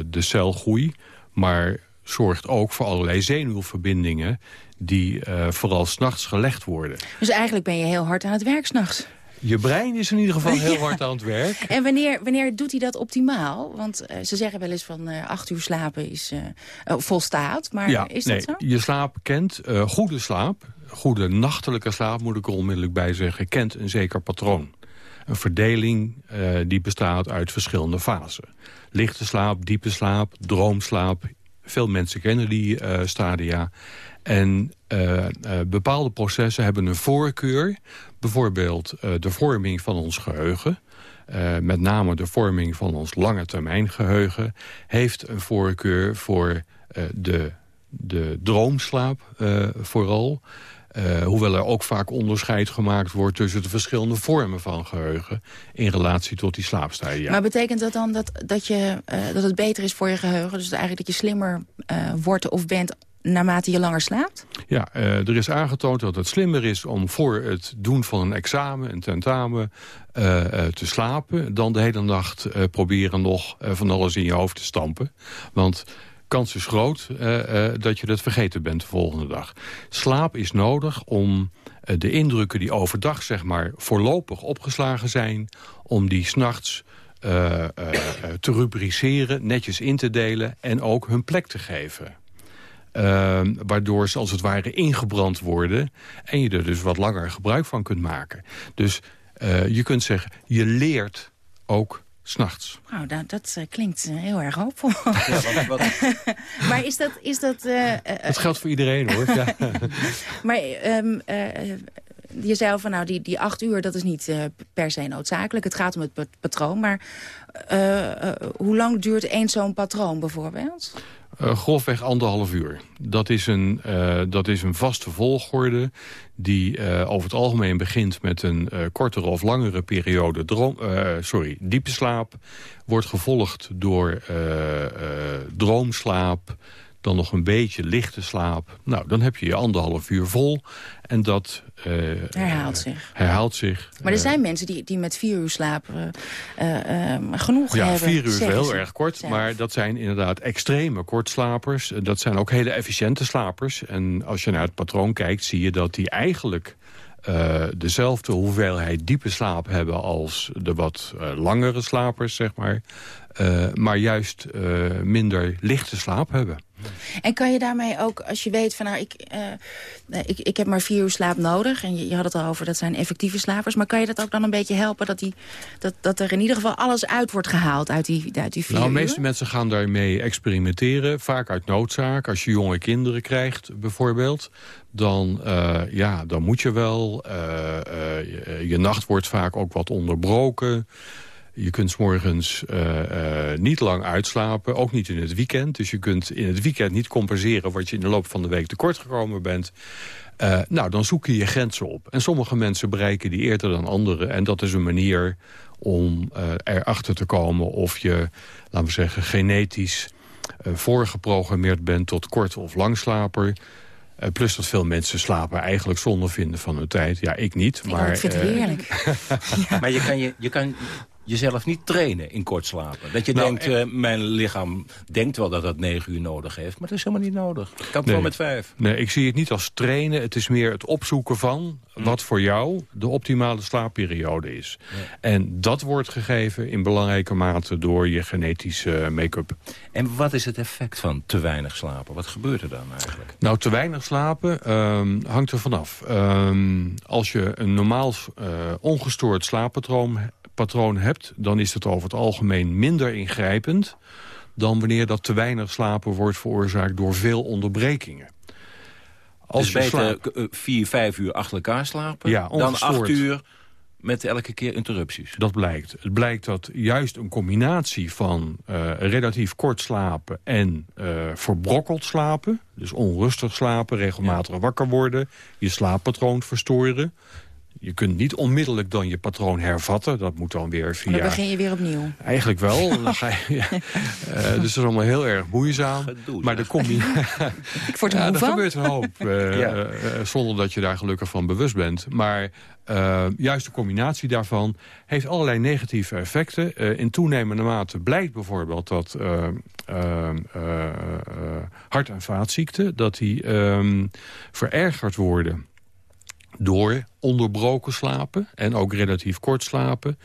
de celgroei, maar zorgt ook voor allerlei zenuwverbindingen... die vooral s'nachts gelegd worden. Dus eigenlijk ben je heel hard aan het werk s'nachts? Je brein is in ieder geval heel *laughs* hard aan het werk. En wanneer, wanneer doet hij dat optimaal? Want uh, ze zeggen wel eens van uh, acht uur slapen is uh, volstaat. Maar ja, is nee, dat zo? Je slaap kent goede slaap. Goede nachtelijke slaap, moet ik er onmiddellijk bij zeggen, kent een zeker patroon. Een verdeling die bestaat uit verschillende fasen. Lichte slaap, diepe slaap, droomslaap. Veel mensen kennen die stadia. En uh, bepaalde processen hebben een voorkeur. Bijvoorbeeld de vorming van ons geheugen. met name de vorming van ons lange termijn geheugen... heeft een voorkeur voor de, de droomslaap vooral... Uh, hoewel er ook vaak onderscheid gemaakt wordt tussen de verschillende vormen van geheugen in relatie tot die slaapstadia. Maar betekent dat dan dat, dat, je, uh, dat het beter is voor je geheugen? Dus eigenlijk dat je slimmer uh, wordt of bent naarmate je langer slaapt? Ja, er is aangetoond dat het slimmer is om voor het doen van een examen, een tentamen, te slapen... dan de hele nacht proberen nog van alles in je hoofd te stampen. Want kans is groot uh, uh, dat je dat vergeten bent de volgende dag. Slaap is nodig om uh, de indrukken die overdag zeg maar voorlopig opgeslagen zijn... om die s'nachts te rubriceren, netjes in te delen en ook hun plek te geven. waardoor ze als het ware ingebrand worden... en je er dus wat langer gebruik van kunt maken. Dus je kunt zeggen, je leert ook s'nachts. Nou, dat, dat uh, klinkt uh, heel erg hoopvol. Ja, wat, wat... *laughs* maar is dat... Is dat, uh, dat geldt voor iedereen, hoor. ja. *laughs* maar um, je zei al van, nou, die, die acht uur, dat is niet per se noodzakelijk. Het gaat om het patroon, maar hoe lang duurt één zo'n patroon bijvoorbeeld? Uh, grofweg anderhalf uur. Dat is een, uh, dat is een vaste volgorde die uh, over het algemeen begint met een kortere of langere periode droom, sorry, diepe slaap. Wordt gevolgd door droomslaap, dan nog een beetje lichte slaap. Nou, dan heb je je anderhalf uur vol. En dat herhaalt zich. Herhaalt zich. Maar er zijn mensen die, die met vier uur slaap genoeg ja, hebben. Ja, vier uur is heel erg kort. Maar dat zijn inderdaad extreme kortslapers. Dat zijn ook hele efficiënte slapers. En als je naar het patroon kijkt, zie je dat die eigenlijk uh, dezelfde hoeveelheid diepe slaap hebben als de wat uh, langere slapers, zeg maar. Uh, maar juist minder lichte slaap hebben. En kan je daarmee ook, als je weet van nou, ik, ik, ik heb maar vier uur slaap nodig... en je, je, had het al over, dat zijn effectieve slapers... maar kan je dat ook dan een beetje helpen dat, die, dat, dat er in ieder geval alles uit wordt gehaald uit die, uit die vier nou, uur? De meeste mensen gaan daarmee experimenteren, vaak uit noodzaak. Als je jonge kinderen krijgt bijvoorbeeld dan, uh, ja, dan moet je wel. Uh, uh, je, je, nacht wordt vaak ook wat onderbroken. Je kunt s morgens niet lang uitslapen, ook niet in het weekend. Dus je kunt in het weekend niet compenseren... wat je in de loop van de week tekort gekomen bent. nou, dan zoek je je grenzen op. En sommige mensen bereiken die eerder dan anderen. En dat is een manier om erachter te komen of je, laten we zeggen, genetisch... voorgeprogrammeerd bent tot kort- of langslaper... Uh, plus dat veel mensen slapen eigenlijk zonder vinden van hun tijd. Ja, ik niet. Maar, ik vind het heerlijk. ja. *laughs* Maar je kan, je, je kan jezelf niet trainen in kort slapen. Dat je nou, denkt, uh, mijn lichaam denkt wel dat het negen uur nodig heeft. Maar dat is helemaal niet nodig. Ik kan het nee, wel met vijf. Nee, ik zie het niet als trainen. Het is meer het opzoeken van wat voor jou de optimale slaapperiode is. Ja. En dat wordt gegeven in belangrijke mate door je genetische make-up. En wat is het effect van te weinig slapen? Wat gebeurt er dan eigenlijk? Nou, te weinig slapen um, hangt er vanaf. Um, als je een normaal uh, ongestoord slaappatroon patroon hebt... dan is het over het algemeen minder ingrijpend... dan wanneer dat te weinig slapen wordt veroorzaakt door veel onderbrekingen. Als dus je beter slaap... vier, vijf uur achter elkaar slapen... Ja, dan acht uur met elke keer interrupties. Dat blijkt. Het blijkt dat juist een combinatie van uh, relatief kort slapen en uh, verbrokkeld slapen... dus onrustig slapen, regelmatig ja. wakker worden... je slaappatroon verstoren... Je kunt niet onmiddellijk dan je patroon hervatten. Dat moet dan weer via... Maar dan begin je weer opnieuw. Eigenlijk wel. *laughs* dan ga je, ja. uh, dus dat is allemaal heel erg moeizaam. Gedoe, maar de combinatie... *laughs* Ik word er ja, er gebeurt een hoop. Uh, *laughs* ja. uh, zonder dat je daar gelukkig van bewust bent. Maar juist de combinatie daarvan heeft allerlei negatieve effecten. in toenemende mate blijkt bijvoorbeeld dat hart- en vaatziekten... dat die um, verergerd worden door onderbroken slapen en ook relatief kort slapen.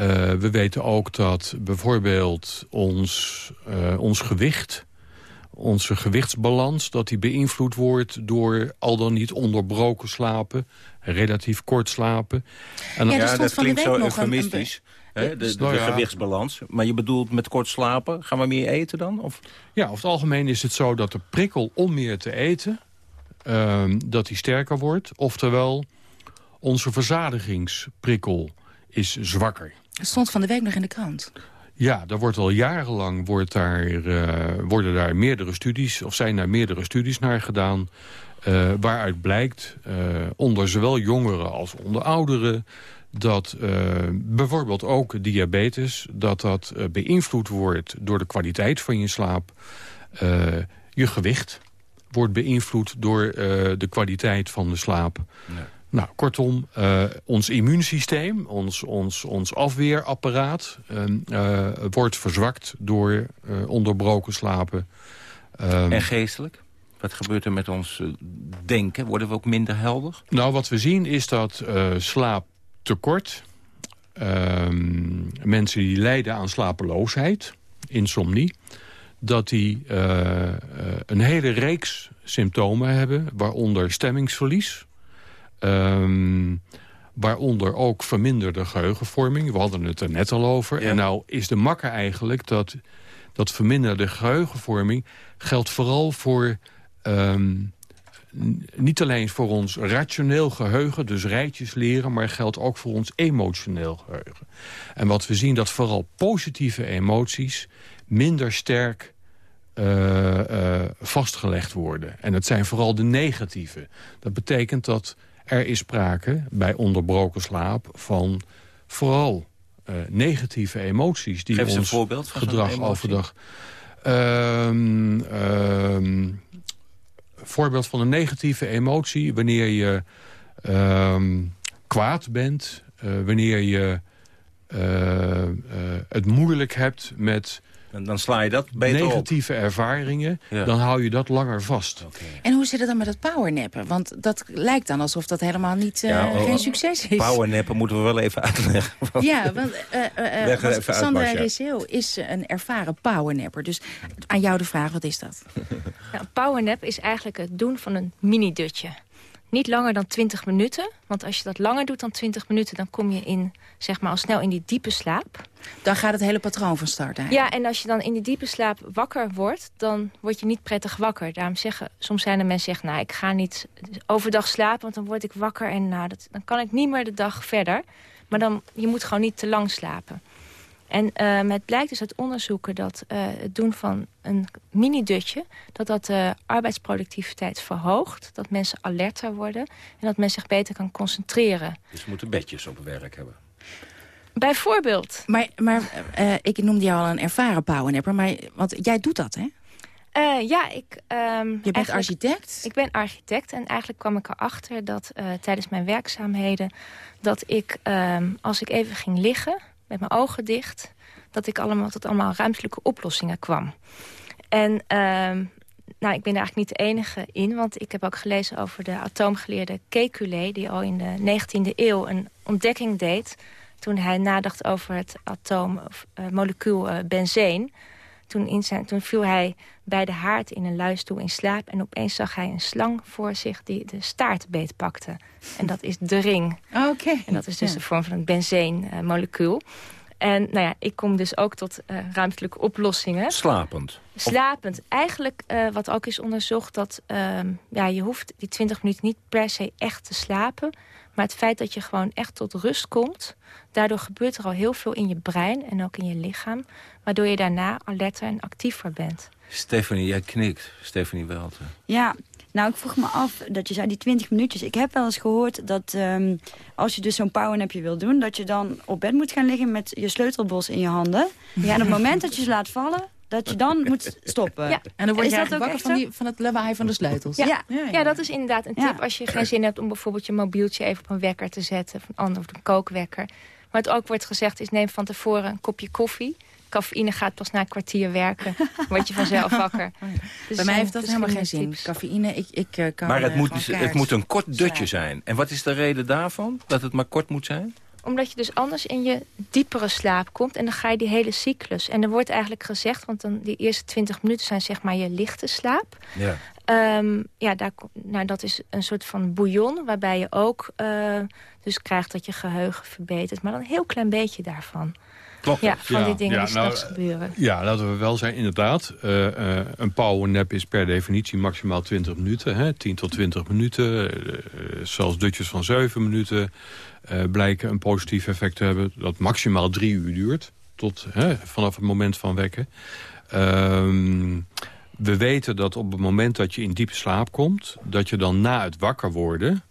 Uh, we weten ook dat bijvoorbeeld ons, uh, ons gewicht, onze gewichtsbalans... dat die beïnvloed wordt door al dan niet onderbroken slapen... relatief kort slapen. En ja, ja dat klinkt zo eufemistisch. De, de, de, de gewichtsbalans. Maar je bedoelt met kort slapen, gaan we meer eten dan? Of? Ja, over het algemeen is het zo dat de prikkel om meer te eten... Uh, dat die sterker wordt. Oftewel, onze verzadigingsprikkel is zwakker. Het stond van de week nog in de krant. Ja, daar wordt al jarenlang wordt daar, uh, worden daar meerdere studies... of zijn daar meerdere studies naar gedaan... Uh, waaruit blijkt, uh, onder zowel jongeren als onder ouderen... dat bijvoorbeeld ook diabetes... dat dat beïnvloed wordt door de kwaliteit van je slaap... je gewicht wordt beïnvloed door uh, de kwaliteit van de slaap. Nee. Nou, kortom, uh, ons immuunsysteem, ons, ons, ons afweerapparaat... Uh, wordt verzwakt door onderbroken slapen. Um, en geestelijk? Wat gebeurt er met ons denken? Worden we ook minder helder? Nou, wat we zien is dat slaaptekort... Um, mensen die lijden aan slapeloosheid, insomnie dat die uh, uh, een hele reeks symptomen hebben... waaronder stemmingsverlies... Um, waaronder ook verminderde geheugenvorming. We hadden het er net al over. Ja. En nou is de makker eigenlijk dat, dat verminderde geheugenvorming... geldt vooral voor... Um, niet alleen voor ons rationeel geheugen, dus rijtjes leren... maar geldt ook voor ons emotioneel geheugen. En wat we zien, dat vooral positieve emoties minder sterk uh, uh, vastgelegd worden. En het zijn vooral de negatieve. Dat betekent dat er is sprake bij onderbroken slaap van vooral uh, negatieve emoties. Die Geef ons een voorbeeld van gedrag overdag. Ehm, ehm, voorbeeld van een negatieve emotie. Wanneer je ehm, kwaad bent. eh, wanneer je eh, eh, het moeilijk hebt met... En dan sla je dat beter op. negatieve ervaringen, Ja. dan hou je dat langer vast. En hoe zit het dan met het powernappen? Want dat lijkt dan alsof dat helemaal niet, eh, Ja, oh, geen succes is. Powernappen moeten we wel even uitleggen. Ja, want, eh, eh, want Marcia. Risseel is een ervaren powernapper. Dus aan jou de vraag, wat is dat? *laughs* Nou, een powernap is eigenlijk het doen van een mini-dutje. Niet langer dan 20 minuten. Want als je dat langer doet dan 20 minuten... dan kom je in, zeg maar, al snel in die diepe slaap. Dan gaat het hele patroon van start eigenlijk. Ja, en als je dan in die diepe slaap wakker wordt... dan word je niet prettig wakker. Daarom zeggen, soms zijn er mensen zeggen... nou, ik ga niet overdag slapen, want dan word ik wakker... en nou, dat, dan kan ik niet meer de dag verder. Maar dan, je moet gewoon niet te lang slapen. En het blijkt dus uit onderzoeken dat eh, het doen van een mini-dutje... dat dat de arbeidsproductiviteit verhoogt. Dat mensen alerter worden en dat men zich beter kan concentreren. Dus we moeten bedjes op werk hebben. Bijvoorbeeld. Maar, maar eh, ik noemde jou al een ervaren powernapper. Maar, want jij doet dat, hè? Eh, ja, ik... ehm, Je bent architect? Ik ben architect en eigenlijk kwam ik erachter dat eh, tijdens mijn werkzaamheden... dat ik, ehm, als ik even ging liggen met mijn ogen dicht... dat ik allemaal tot allemaal ruimtelijke oplossingen kwam. En ehm, nou, ik ben daar eigenlijk niet de enige in... want ik heb ook gelezen over de atoomgeleerde Kekulé... die al in de 19e eeuw een ontdekking deed... toen hij nadacht over het atoom, of, eh, molecuul eh, benzeen... Toen, in zijn, toen viel hij bij de haard in een luistoel in slaap... en opeens zag hij een slang voor zich die de staart beetpakte. En dat is de ring. *laughs* Oké. En dat is dus Ja. de vorm van een benzeenmolecuul. en nou ja, ik kom dus ook tot eh, ruimtelijke oplossingen. Slapend. Slapend. Eigenlijk, eh, wat ook is onderzocht, dat ehm, ja, je hoeft die 20 minuten niet per se echt te slapen. Maar het feit dat je gewoon echt tot rust komt... daardoor gebeurt er al heel veel in je brein en ook in je lichaam... waardoor je daarna alerter en actiever bent. Stephanie, jij knikt. Stephanie Welten. Ja, nou ik vroeg me af dat je zei die 20 minuutjes. Ik heb wel eens gehoord dat ehm, als je dus zo'n powernapje wil doen... dat je dan op bed moet gaan liggen met je sleutelbos in je handen. En op het moment dat je ze laat vallen, dat je dan moet stoppen. Ja. En dan word Is je dat eigenlijk ook wakker van, die, van het lawaai van de sleutels. Ja, ja, dat is inderdaad een tip Ja. als je geen zin hebt om bijvoorbeeld je mobieltje even op een wekker te zetten. Of een ander, of een kookwekker. Maar het ook wordt gezegd is neem van tevoren een kopje koffie. Cafeïne gaat pas na een kwartier werken. Dan word je vanzelf *laughs* wakker. Dus Bij er mij heeft dat helemaal geen zin. tips. Cafeïne, ik, ik eh, kan Maar het eh, moet, gewoon het moet een kort dutje zijn. En wat is de reden daarvan? Dat het maar kort moet zijn? Omdat je dus anders in je diepere slaap komt. En dan ga je die hele cyclus. En er wordt eigenlijk gezegd, want dan die eerste 20 minuten zijn zeg maar je lichte slaap. Ja. Ehm, ja, daar, nou, dat is een soort van bouillon waarbij je ook eh, dus krijgt dat je geheugen verbetert. Maar dan een heel klein beetje daarvan. Klopt. Ja, van die dingen die nou, gebeuren. Ja, laten we wel zijn, inderdaad. eh, eh, een powernap is per definitie maximaal 20 minuten. Hè, 10 tot 20 minuten. eh, zelfs dutjes van 7 minuten blijken een positief effect te hebben. Dat maximaal drie uur duurt. Tot, hè, vanaf het moment van wekken. Ehm, we weten dat op het moment dat je in diepe slaap komt... dat je dan na het wakker worden...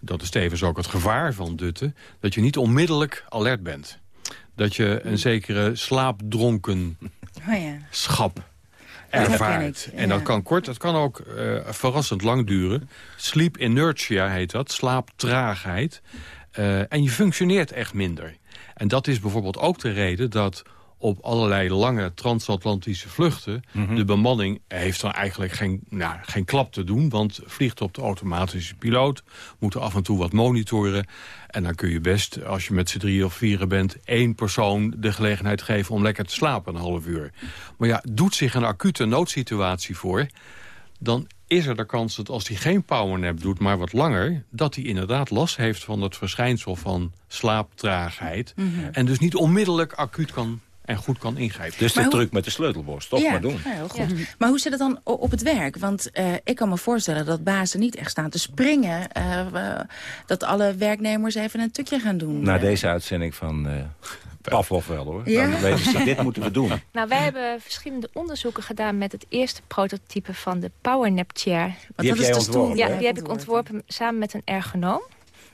dat is tevens ook het gevaar van dutten... dat je niet onmiddellijk alert bent. Dat je een zekere slaapdronken Oh ja. schap ervaart. En dat kan kort, dat kan ook eh, verrassend lang duren. Sleep inertia heet dat, slaaptraagheid. Eh, en je functioneert echt minder. En dat is bijvoorbeeld ook de reden dat op allerlei lange transatlantische vluchten... de bemanning heeft dan eigenlijk geen, nou, geen klap te doen... want vliegt op de automatische piloot, moeten af en toe wat monitoren... en dan kun je best, als je met z'n drie of vieren bent... één persoon de gelegenheid geven om lekker te slapen een half uur. Maar ja, doet zich een acute noodsituatie voor... dan is er de kans dat als hij geen powernap doet, maar wat langer... dat hij inderdaad last heeft van het verschijnsel van slaaptraagheid... Mhm. en dus niet onmiddellijk acuut kan en goed kan ingrijpen. Dus Maar de hoe- truc met de sleutelbos. Toch ja, maar doen. ja, heel goed. Maar hoe zit het dan op het werk? Want eh, ik kan me voorstellen dat bazen niet echt staan te springen... eh, dat alle werknemers even een tukje gaan doen. Na deze uitzending van eh Pavlov wel hoor. Ja. Dan weten ze, dit moeten we doen. Nou, wij hebben verschillende onderzoeken gedaan met het eerste prototype van de Powernap Chair. Die heb jij ontworpen, Ja, die heb ik ontworpen samen met een ergonoom.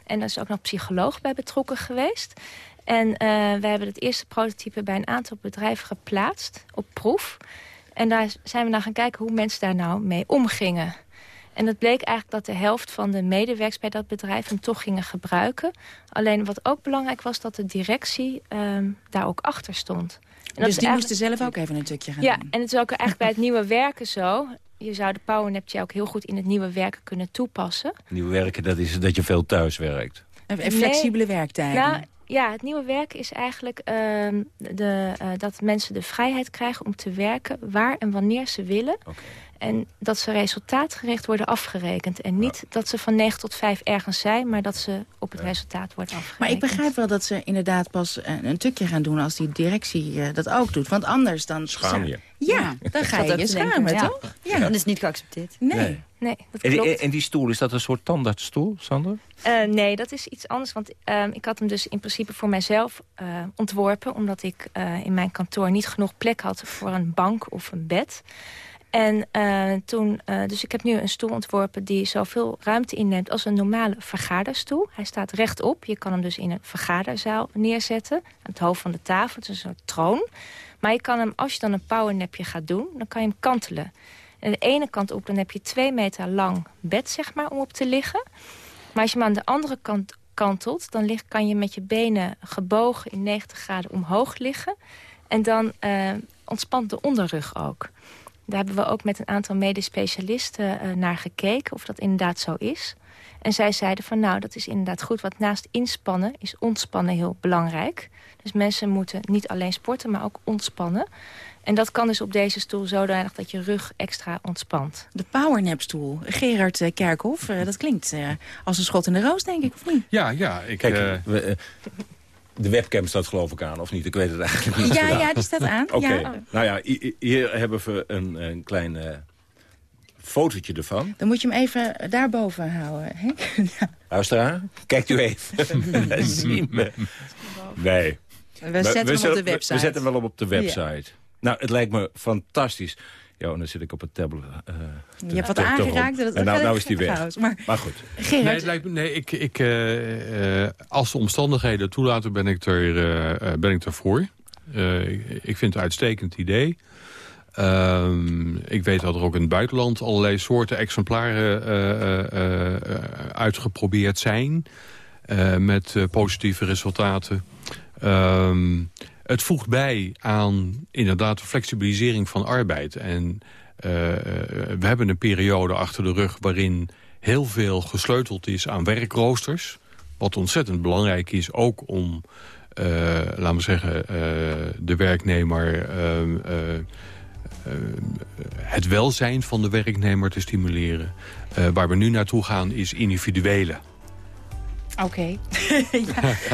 En er is ook nog psycholoog bij betrokken geweest. En eh, we hebben het eerste prototype bij een aantal bedrijven geplaatst op proef. En daar zijn we naar gaan kijken hoe mensen daar nou mee omgingen. En het bleek eigenlijk dat de helft van de medewerkers bij dat bedrijf hem toch gingen gebruiken. Alleen wat ook belangrijk was, dat de directie ehm, daar ook achter stond. En dus die moesten zelf ook even een tukje gaan ja, doen? en het is ook eigenlijk bij het nieuwe werken zo. Je zou de powernap ook heel goed in het nieuwe werken kunnen toepassen. Nieuw werken, dat is dat je veel thuis werkt. En flexibele werktijden. Nou, ja, het nieuwe werken is eigenlijk ehm, de, uh, dat mensen de vrijheid krijgen om te werken waar en wanneer ze willen. En dat ze resultaatgericht worden afgerekend. En niet dat ze van 9 tot 5 ergens zijn, maar dat ze op het resultaat worden afgerekend. Maar ik begrijp wel dat ze inderdaad pas een, een tukje gaan doen als die directie uh, dat ook doet. Want anders dan... Schaam je. Ja, dan ga je je schamen, toch? Ja. Dan is het niet geaccepteerd. Nee. nee. nee dat en, klopt. en, die stoel, is dat een soort tandartsstoel, Sander? Uh, nee, dat is iets anders. Want uh, ik had hem dus in principe voor mijzelf uh, ontworpen. Omdat ik in mijn kantoor niet genoeg plek had voor een bank of een bed. En toen, dus ik heb nu een stoel ontworpen die zoveel ruimte inneemt als een normale vergaderstoel. Hij staat rechtop. Je kan hem dus in een vergaderzaal neerzetten. Aan het hoofd van de tafel. Het is een soort troon. Maar je kan hem, als je dan een powernapje gaat doen, dan kan je hem kantelen. En de ene kant op, dan heb je twee meter lang bed, zeg maar, om op te liggen. Maar als je hem aan de andere kant kantelt, dan kan je met je benen gebogen in 90 graden omhoog liggen. En dan uh, ontspant de onderrug ook. Daar hebben we ook met een aantal medespecialisten uh, naar gekeken, of dat inderdaad zo is. En zij zeiden van nou, dat is inderdaad goed. Want naast inspannen is ontspannen heel belangrijk. Dus mensen moeten niet alleen sporten, maar ook ontspannen. En dat kan dus op deze stoel zodanig dat je rug extra ontspant. De powernapstoel. Gerard uh, Kerkhoff, uh, dat klinkt uh, als een schot in de roos, denk ik, of niet? Ja, ja. Ik, Kijk, we, de webcam staat geloof ik aan, of niet? Ik weet het eigenlijk niet. Ja, ja die staat aan. Oké, okay. ja. nou ja, hier hebben we een, een klein fotootje ervan. Dan moet je hem even daarboven houden, Henk. *laughs* ja. Luisteraar, kijkt u even. *laughs* *laughs* Zien we. Nee. We zetten we, hem op de website. We zetten hem wel op, op de website. Ja. Nou, het lijkt me fantastisch. Ja, en dan zit ik op het tablet. Uh, te, je hebt wat aangeraakt. Dat en nou, nou is die weg. Maar, maar goed. Gerard. Nee, het lijkt me, nee ik, ik, uh, uh, als de omstandigheden toelaten, ben ik er, ben ik er voor. ik, ik vind het een uitstekend idee. Um, ik weet dat er ook in het buitenland allerlei soorten exemplaren uh, uh, uh, uitgeprobeerd zijn. met positieve resultaten. Um, het voegt bij aan inderdaad de flexibilisering van arbeid. En we hebben een periode achter de rug waarin heel veel gesleuteld is aan werkroosters. Wat ontzettend belangrijk is ook om, laten we zeggen, de werknemer... Uh, het welzijn van de werknemer te stimuleren. Waar we nu naartoe gaan is individuele. Oké. Okay.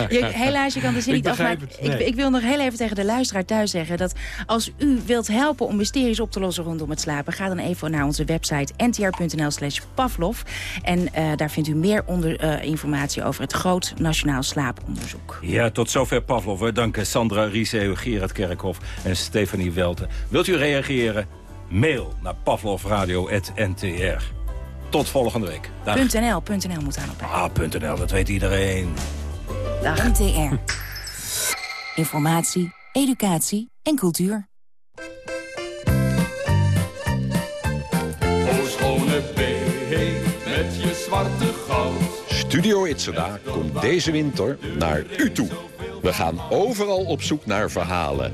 *laughs* ja, *laughs* helaas, je kan de zin niet afmaken. Nee. Ik, ik, wil nog heel even tegen de luisteraar thuis zeggen... dat als u wilt helpen om mysteries op te lossen rondom het slapen... ga dan even naar onze website ntr.nl slash pavlov. En uh, daar vindt u meer onder, uh, informatie over het Groot Nationaal Slaaponderzoek. Ja, tot zover Pavlov. We danken Sandra Riese, Gerard Kerkhoff en Stefanie Welten. Wilt u reageren? Mail naar pavlovradio.ntr. Tot volgende week. Dag. .nl, .nl moet aan op. Ah, .nl, dat weet iedereen. Dag. NTR. Informatie, educatie en cultuur. O schone bee, met je zwarte goud. Studio Itzerda komt deze winter naar u toe. We gaan overal op zoek naar verhalen.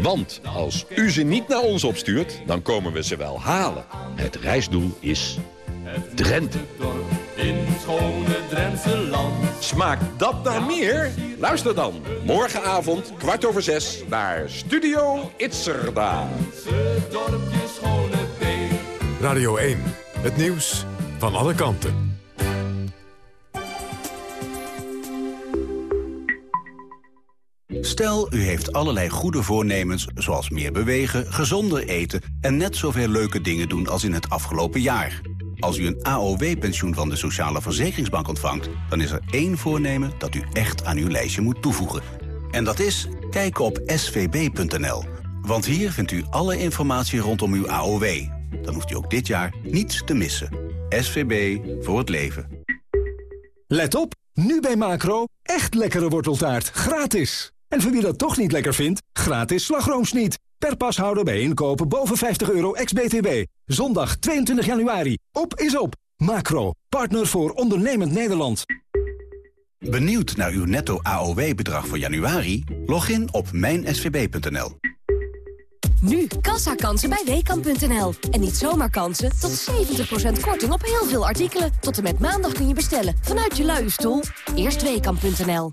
Want als u ze niet naar ons opstuurt, dan komen we ze wel halen. Het reisdoel is Drenthe. In schone Drentse land. Smaakt dat naar meer? Luister dan morgenavond kwart over zes naar Studio Itzerda. Radio 1, het nieuws van alle kanten. Stel, u heeft allerlei goede voornemens, zoals meer bewegen, gezonder eten... en net zoveel leuke dingen doen als in het afgelopen jaar. Als u een AOW-pensioen van de Sociale Verzekeringsbank ontvangt... dan is er één voornemen dat u echt aan uw lijstje moet toevoegen. En dat is kijken op svb.nl. Want hier vindt u alle informatie rondom uw AOW. Dan hoeft u ook dit jaar niets te missen. SVB voor het leven. Let op, nu bij Macro, echt lekkere worteltaart, gratis. En voor wie dat toch niet lekker vindt, gratis slagroomsniet. Per pashouder bij inkopen boven 50 euro ex-BTW. Zondag 22 januari. Op is op. Macro. Partner voor ondernemend Nederland. Benieuwd naar uw netto AOW-bedrag voor januari? Log in op mijnsvb.nl. Nu kassakansen bij Weekamp.nl. En niet zomaar kansen, tot 70% korting op heel veel artikelen. Tot en met maandag kun je bestellen, vanuit je luie stoel. Eerst Weekamp.nl.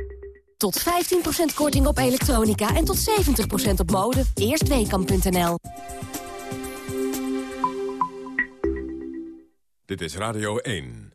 Tot 15% korting op elektronica en tot 70% op mode. Eerst Weekamp.nl. Dit is Radio 1.